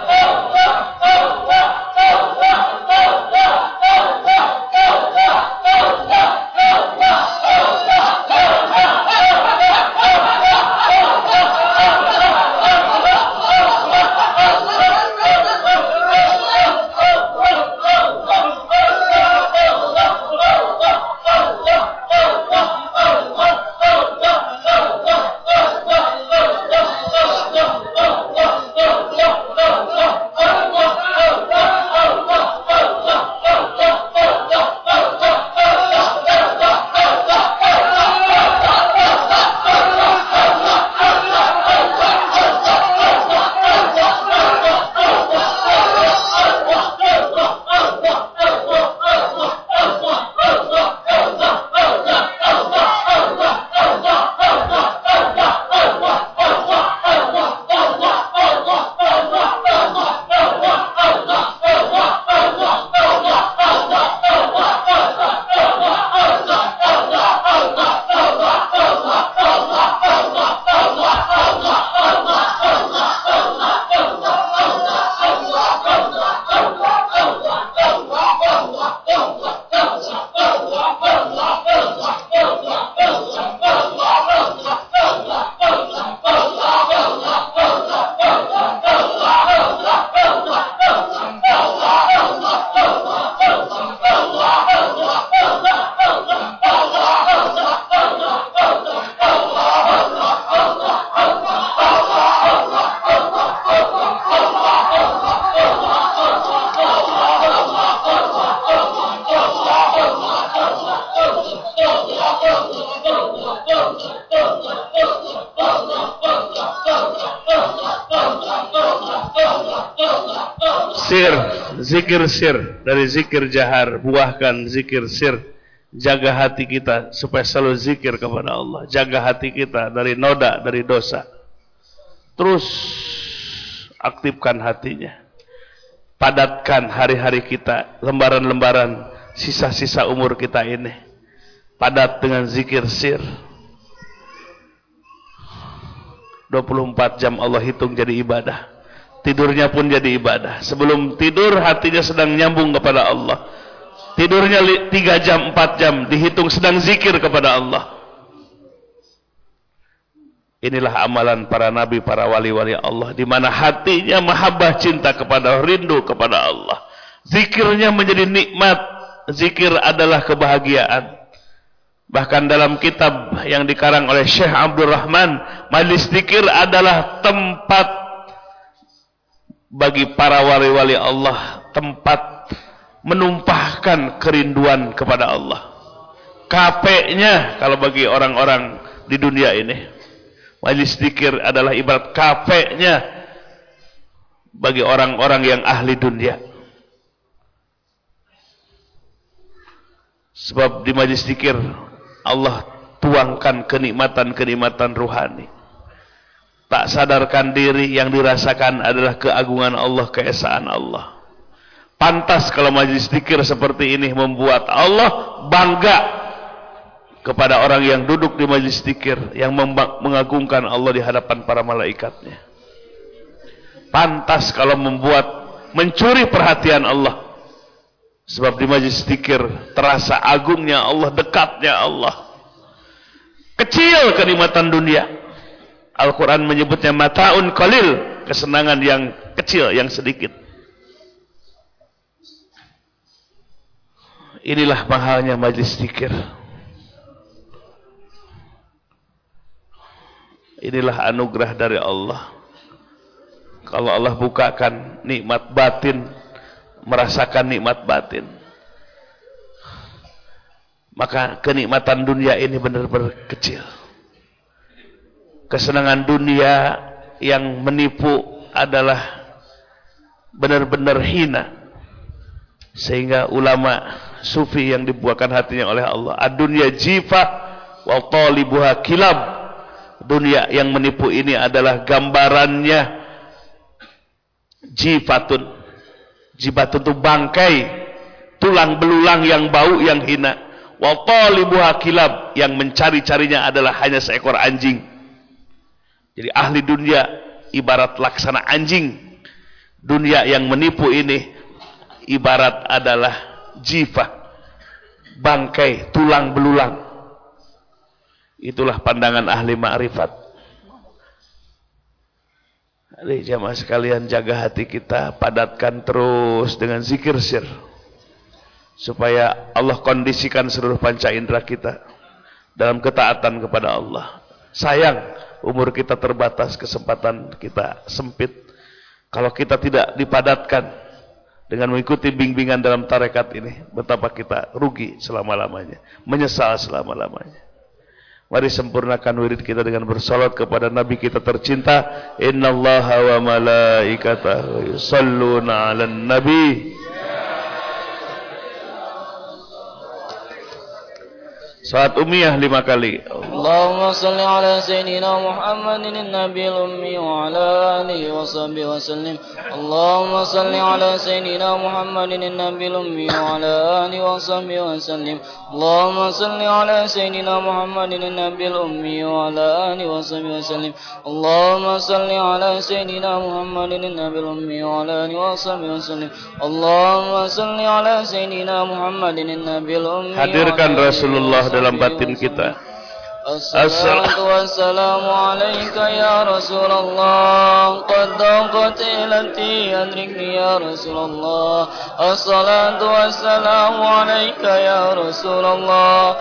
Zikir sir dari zikir jahar buahkan zikir sir jaga hati kita supaya selalu zikir kepada Allah. Jaga hati kita dari noda dari dosa. Terus aktifkan hatinya. Padatkan hari-hari kita lembaran-lembaran sisa-sisa umur kita ini. Padat dengan zikir sir. 24 jam Allah hitung jadi ibadah tidurnya pun jadi ibadah. Sebelum tidur hatinya sedang nyambung kepada Allah. Tidurnya 3 jam, 4 jam dihitung sedang zikir kepada Allah. Inilah amalan para nabi, para wali-wali Allah di mana hatinya mahabbah cinta kepada rindu kepada Allah. Zikirnya menjadi nikmat. Zikir adalah kebahagiaan. Bahkan dalam kitab yang dikarang oleh Syekh Abdul Rahman, majlis zikir adalah tempat bagi para wali-wali Allah tempat menumpahkan kerinduan kepada Allah. Kafenya kalau bagi orang-orang di dunia ini. Majlis zikir adalah ibarat kafenya bagi orang-orang yang ahli dunia. Sebab di majlis zikir Allah tuangkan kenikmatan-kenikmatan ruhani tak sadarkan diri yang dirasakan adalah keagungan Allah, keesaan Allah. Pantas kalau majlis zikir seperti ini membuat Allah bangga kepada orang yang duduk di majlis zikir yang mengagungkan Allah di hadapan para malaikatnya. Pantas kalau membuat mencuri perhatian Allah. Sebab di majlis zikir terasa agungnya Allah, dekatnya Allah. Kecil kenikmatan dunia. Al-Quran menyebutnya mata'un qalil, kesenangan yang kecil, yang sedikit. Inilah mahalnya majlis zikir. Inilah anugerah dari Allah. Kalau Allah bukakan nikmat batin, merasakan nikmat batin. Maka kenikmatan dunia ini benar-benar kecil. Kesenangan dunia yang menipu adalah benar-benar hina. Sehingga ulama sufi yang dibuahkan hatinya oleh Allah. Ad-dunya jifa wa talibuha kilab. Dunia yang menipu ini adalah gambarannya jifatun. Jifatun itu bangkai, tulang belulang yang bau yang hina. Wa talibuha kilab yang mencari-carinya adalah hanya seekor anjing. Jadi ahli dunia ibarat laksana anjing. Dunia yang menipu ini ibarat adalah jifa, bangkai, tulang belulang. Itulah pandangan ahli ma'rifat. Jadi jamaah sekalian jaga hati kita, padatkan terus dengan zikir sir. Supaya Allah kondisikan seluruh panca indera kita dalam ketaatan kepada Allah. Sayang, umur kita terbatas, kesempatan kita sempit. Kalau kita tidak dipadatkan dengan mengikuti bimbingan dalam tarekat ini, betapa kita rugi selama-lamanya, menyesal selama-lamanya. Mari sempurnakan wirid kita dengan bersolat kepada Nabi kita tercinta. Inna Allah wa malaikatahu yusalluna ala nabi. Saat umiyah lima kali. Allahumma salli ala sayyidina Muhammadin nabi ummi wa ala alihi wa sahbihi wa sallim. Allahumma salli ala sayyidina Muhammadin nabi ummi wa ala alihi wa sahbihi wa sallim. Allahumma salli ala sayyidina Muhammadin nabi ummi wa ala alihi wa sahbihi wa sallim. Allahumma salli ala sayyidina Muhammadin nabi ummi wa ala alihi wa sahbihi wa sallim. Allahumma salli ala sayyidina Muhammadin nabi ummi Hadirkan Rasulullah dalam batin kita. Alayka ya Rasulullah. Qad ilati adrikni ya Rasulullah. Assalatu wassalamu alayka ya Rasulullah.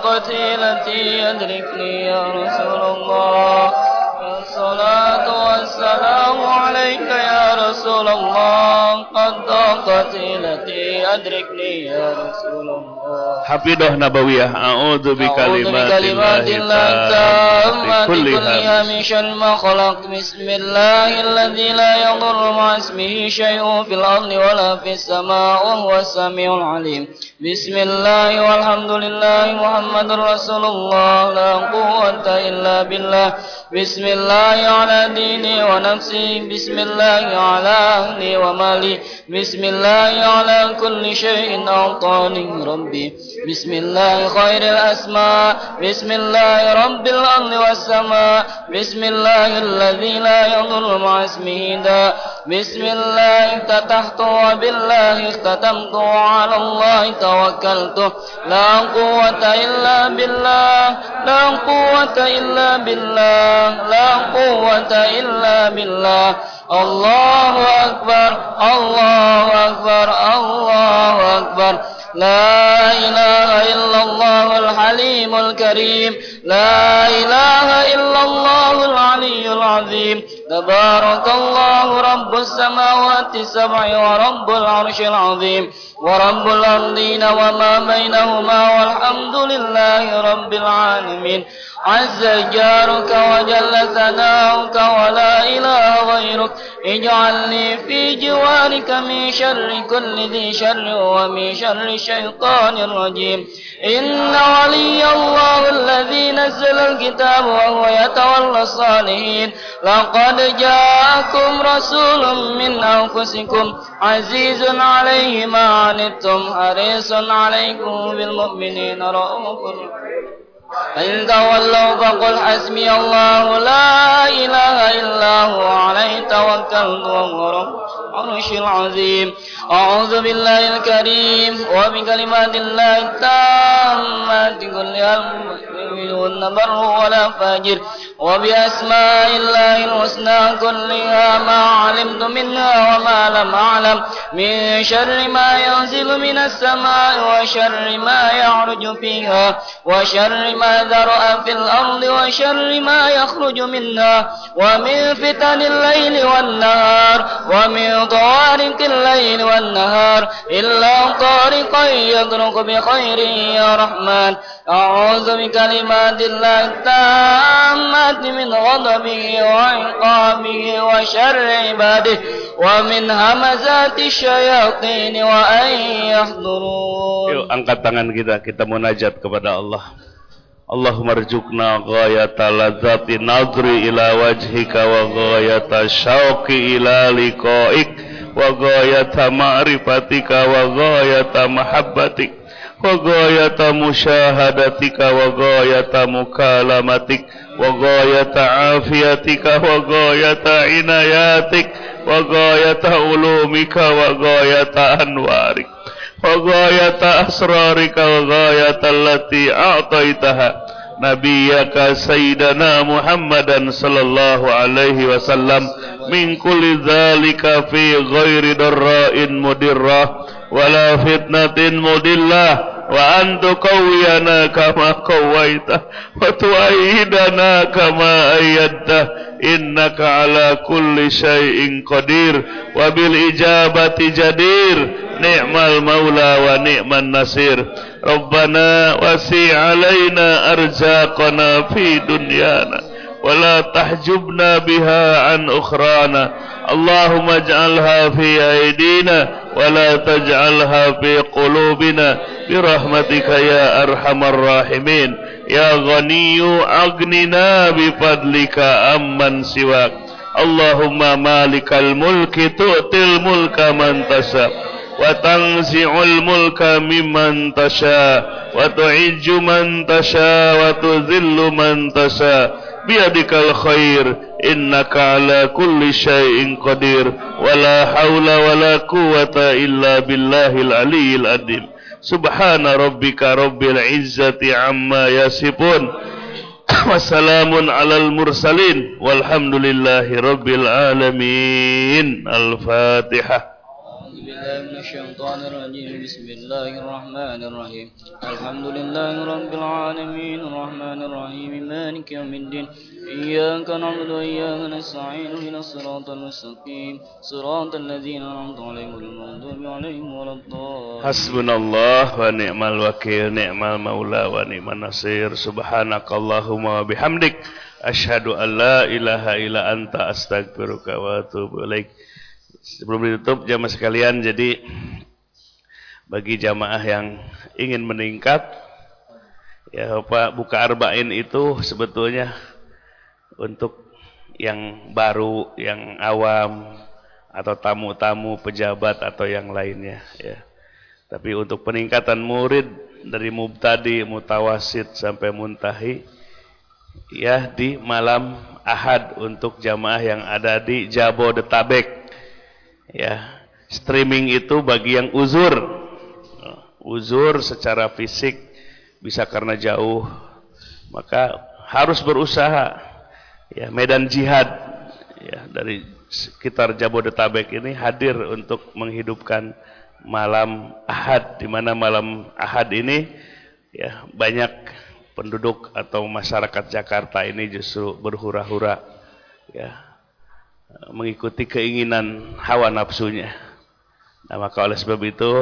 Qad ilati adrikni ya Rasulullah Assalatu wassalamu alayka ya Rasulullah Qad daqat ilati adrikni ya Rasulullah Hafidah Nabawiyah A'udzu bikalimatillah tammati kulliha min syarri ma khalaq Bismillahilladzi la yadurru ma ismihi syai'un fil ardi wala fis samaa'i wa huwas samiul alim Bismillah walhamdulillah Muhammadur بسم الله والحمد لله محمد رسول الله لا قوة إلا بالله. بسم الله على ديني ونفسي بسم الله على أهلي ومالي. بسم الله على كل شيء أعطاني ربي. خير الأسماء بسم الله رب الأرض والسماء بسم الله الذي لا يضر مع اسمه داء بسم الله افتتحت وبالله اختتمت وعلى الله توكلت لا قوة إلا بالله لا قوة إلا بالله لا قوة إلا بالله الله أكبر الله أكبر الله أكبر لا إله إلا الله الحليم الكريم. لا إله إلا الله العلي العظيم. تبارك الله رب السماوات السبع ورب العرش العظيم. ورب الأرضين وما بينهما والحمد لله رب العالمين. عز جارك وجل ثناؤك ولا إله غيرك. اجعلني في جوارك من شر كل ذي شر ومن شر الشيطان الرجيم. إن ولي الله الذي نزل الكتاب وهو يتولى الصالحين. لقد جاءكم رسول من أنفسكم عزيز عليه ما عنتم حريص عليكم بالمؤمنين رؤوف فإن تولوا فقل حسبي الله لا إله إلا هو عليه توكلت وهو رب العرش العظيم. أعوذ بالله الكريم وبكلمات الله التامات كلها المؤمنون بر ولا فاجر. وبأسماء الله الحسنى كلها ما علمت منها وما لم أعلم. من شر ما ينزل من السماء وشر ما يعرج فيها وشر ما ذرأ في الأرض وشر ما يخرج منها ومن فتن الليل والنهار ومن طوارق الليل والنهار إلا طارقا يطرق بخير يا رحمن أعوذ بكلمات الله التامات من غضبه وعقابه وشر عباده ومن همزات الشياطين وأن يحضرون Yuk angkat tangan kita, kita munajat kepada Allah. Allahumma rzuqna ghayata ladzati nadri ila wajhika wa ghayata syauqi ila liqa'ik wa ghayata ma'rifatika wa ghayata mahabbatik wa ghayata musyahadatika wa mukalamatik wa ghayata afiyatika wa ghayata inayatik wa ghayata ulumika wa ghayata anwarik وغاية أسرارك وغاية التي أعطيتها نبيك سيدنا محمدا صلى الله عليه وسلم من كل ذلك في غير ضراء مدرة ولا فتنة مدلة وأن تقوينا كما قويته وتؤيدنا كما أيدته إنك على كل شيء قدير وبالإجابة جدير. نعم المولى ونعم النصير. ربنا وسع علينا أرزاقنا في دنيانا ولا تحجبنا بها عن أخرانا. اللهم اجعلها في أيدينا ولا تجعلها في قلوبنا. برحمتك يا أرحم الراحمين. يا غني أغننا بفضلك أمن سواك. اللهم مالك الملك تؤتي الملك من تشاء. وتنزع الملك ممن تشاء. وتعج من تشاء. وتذل من تشاء. بيدك الخير إنك على كل شيء قدير. ولا حول ولا قوة إلا بالله العلي العظيم. سبحان ربك رب العزة عما يصفون. وسلام على المرسلين والحمد لله رب العالمين. الفاتحة. بالله من الشيطان الرجيم. بسم الله الرحمن الرحيم. الحمد لله رب العالمين الرحمن الرحيم. مالك يوم الدين. إياك نعبد وإياك نستعين. اهدنا الصراط المستقيم. صراط الذين أنعمت عليهم المغضوب عليهم ولا الضالين. حسبنا الله ونعم الوكيل. نعم المولى ونعم النصير. سبحانك اللهم وبحمدك. أشهد أن لا إله إلا أنت. أستغفرك وأتوب إليك. Sebelum ditutup jamaah sekalian, jadi bagi jamaah yang ingin meningkat, ya Pak buka arba'in itu sebetulnya untuk yang baru, yang awam, atau tamu-tamu pejabat atau yang lainnya. Ya. Tapi untuk peningkatan murid dari mubtadi, mutawasid sampai muntahi, ya di malam ahad untuk jamaah yang ada di Jabodetabek ya. Streaming itu bagi yang uzur. Uzur secara fisik bisa karena jauh. Maka harus berusaha. Ya medan jihad. Ya dari sekitar Jabodetabek ini hadir untuk menghidupkan malam Ahad. Di mana malam Ahad ini ya banyak penduduk atau masyarakat Jakarta ini justru berhura-hura. Ya mengikuti keinginan hawa nafsunya. Nah, maka oleh sebab itu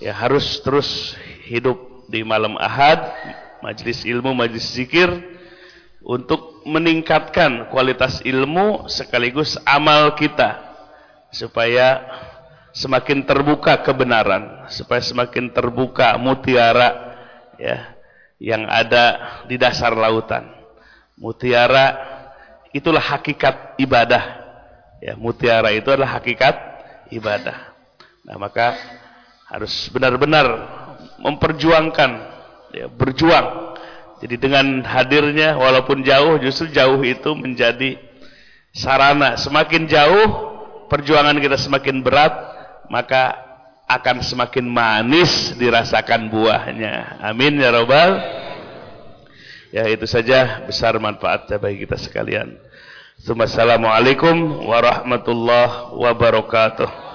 ya harus terus hidup di malam Ahad, majlis ilmu, majlis zikir untuk meningkatkan kualitas ilmu sekaligus amal kita supaya semakin terbuka kebenaran, supaya semakin terbuka mutiara ya yang ada di dasar lautan. Mutiara itulah hakikat ibadah. Ya, mutiara itu adalah hakikat ibadah. Nah, maka harus benar-benar memperjuangkan, ya, berjuang. Jadi dengan hadirnya walaupun jauh, justru jauh itu menjadi sarana. Semakin jauh, perjuangan kita semakin berat, maka akan semakin manis dirasakan buahnya. Amin ya robbal Ya itu saja besar manfaatnya bagi kita sekalian. Assalamualaikum warahmatullahi wabarakatuh.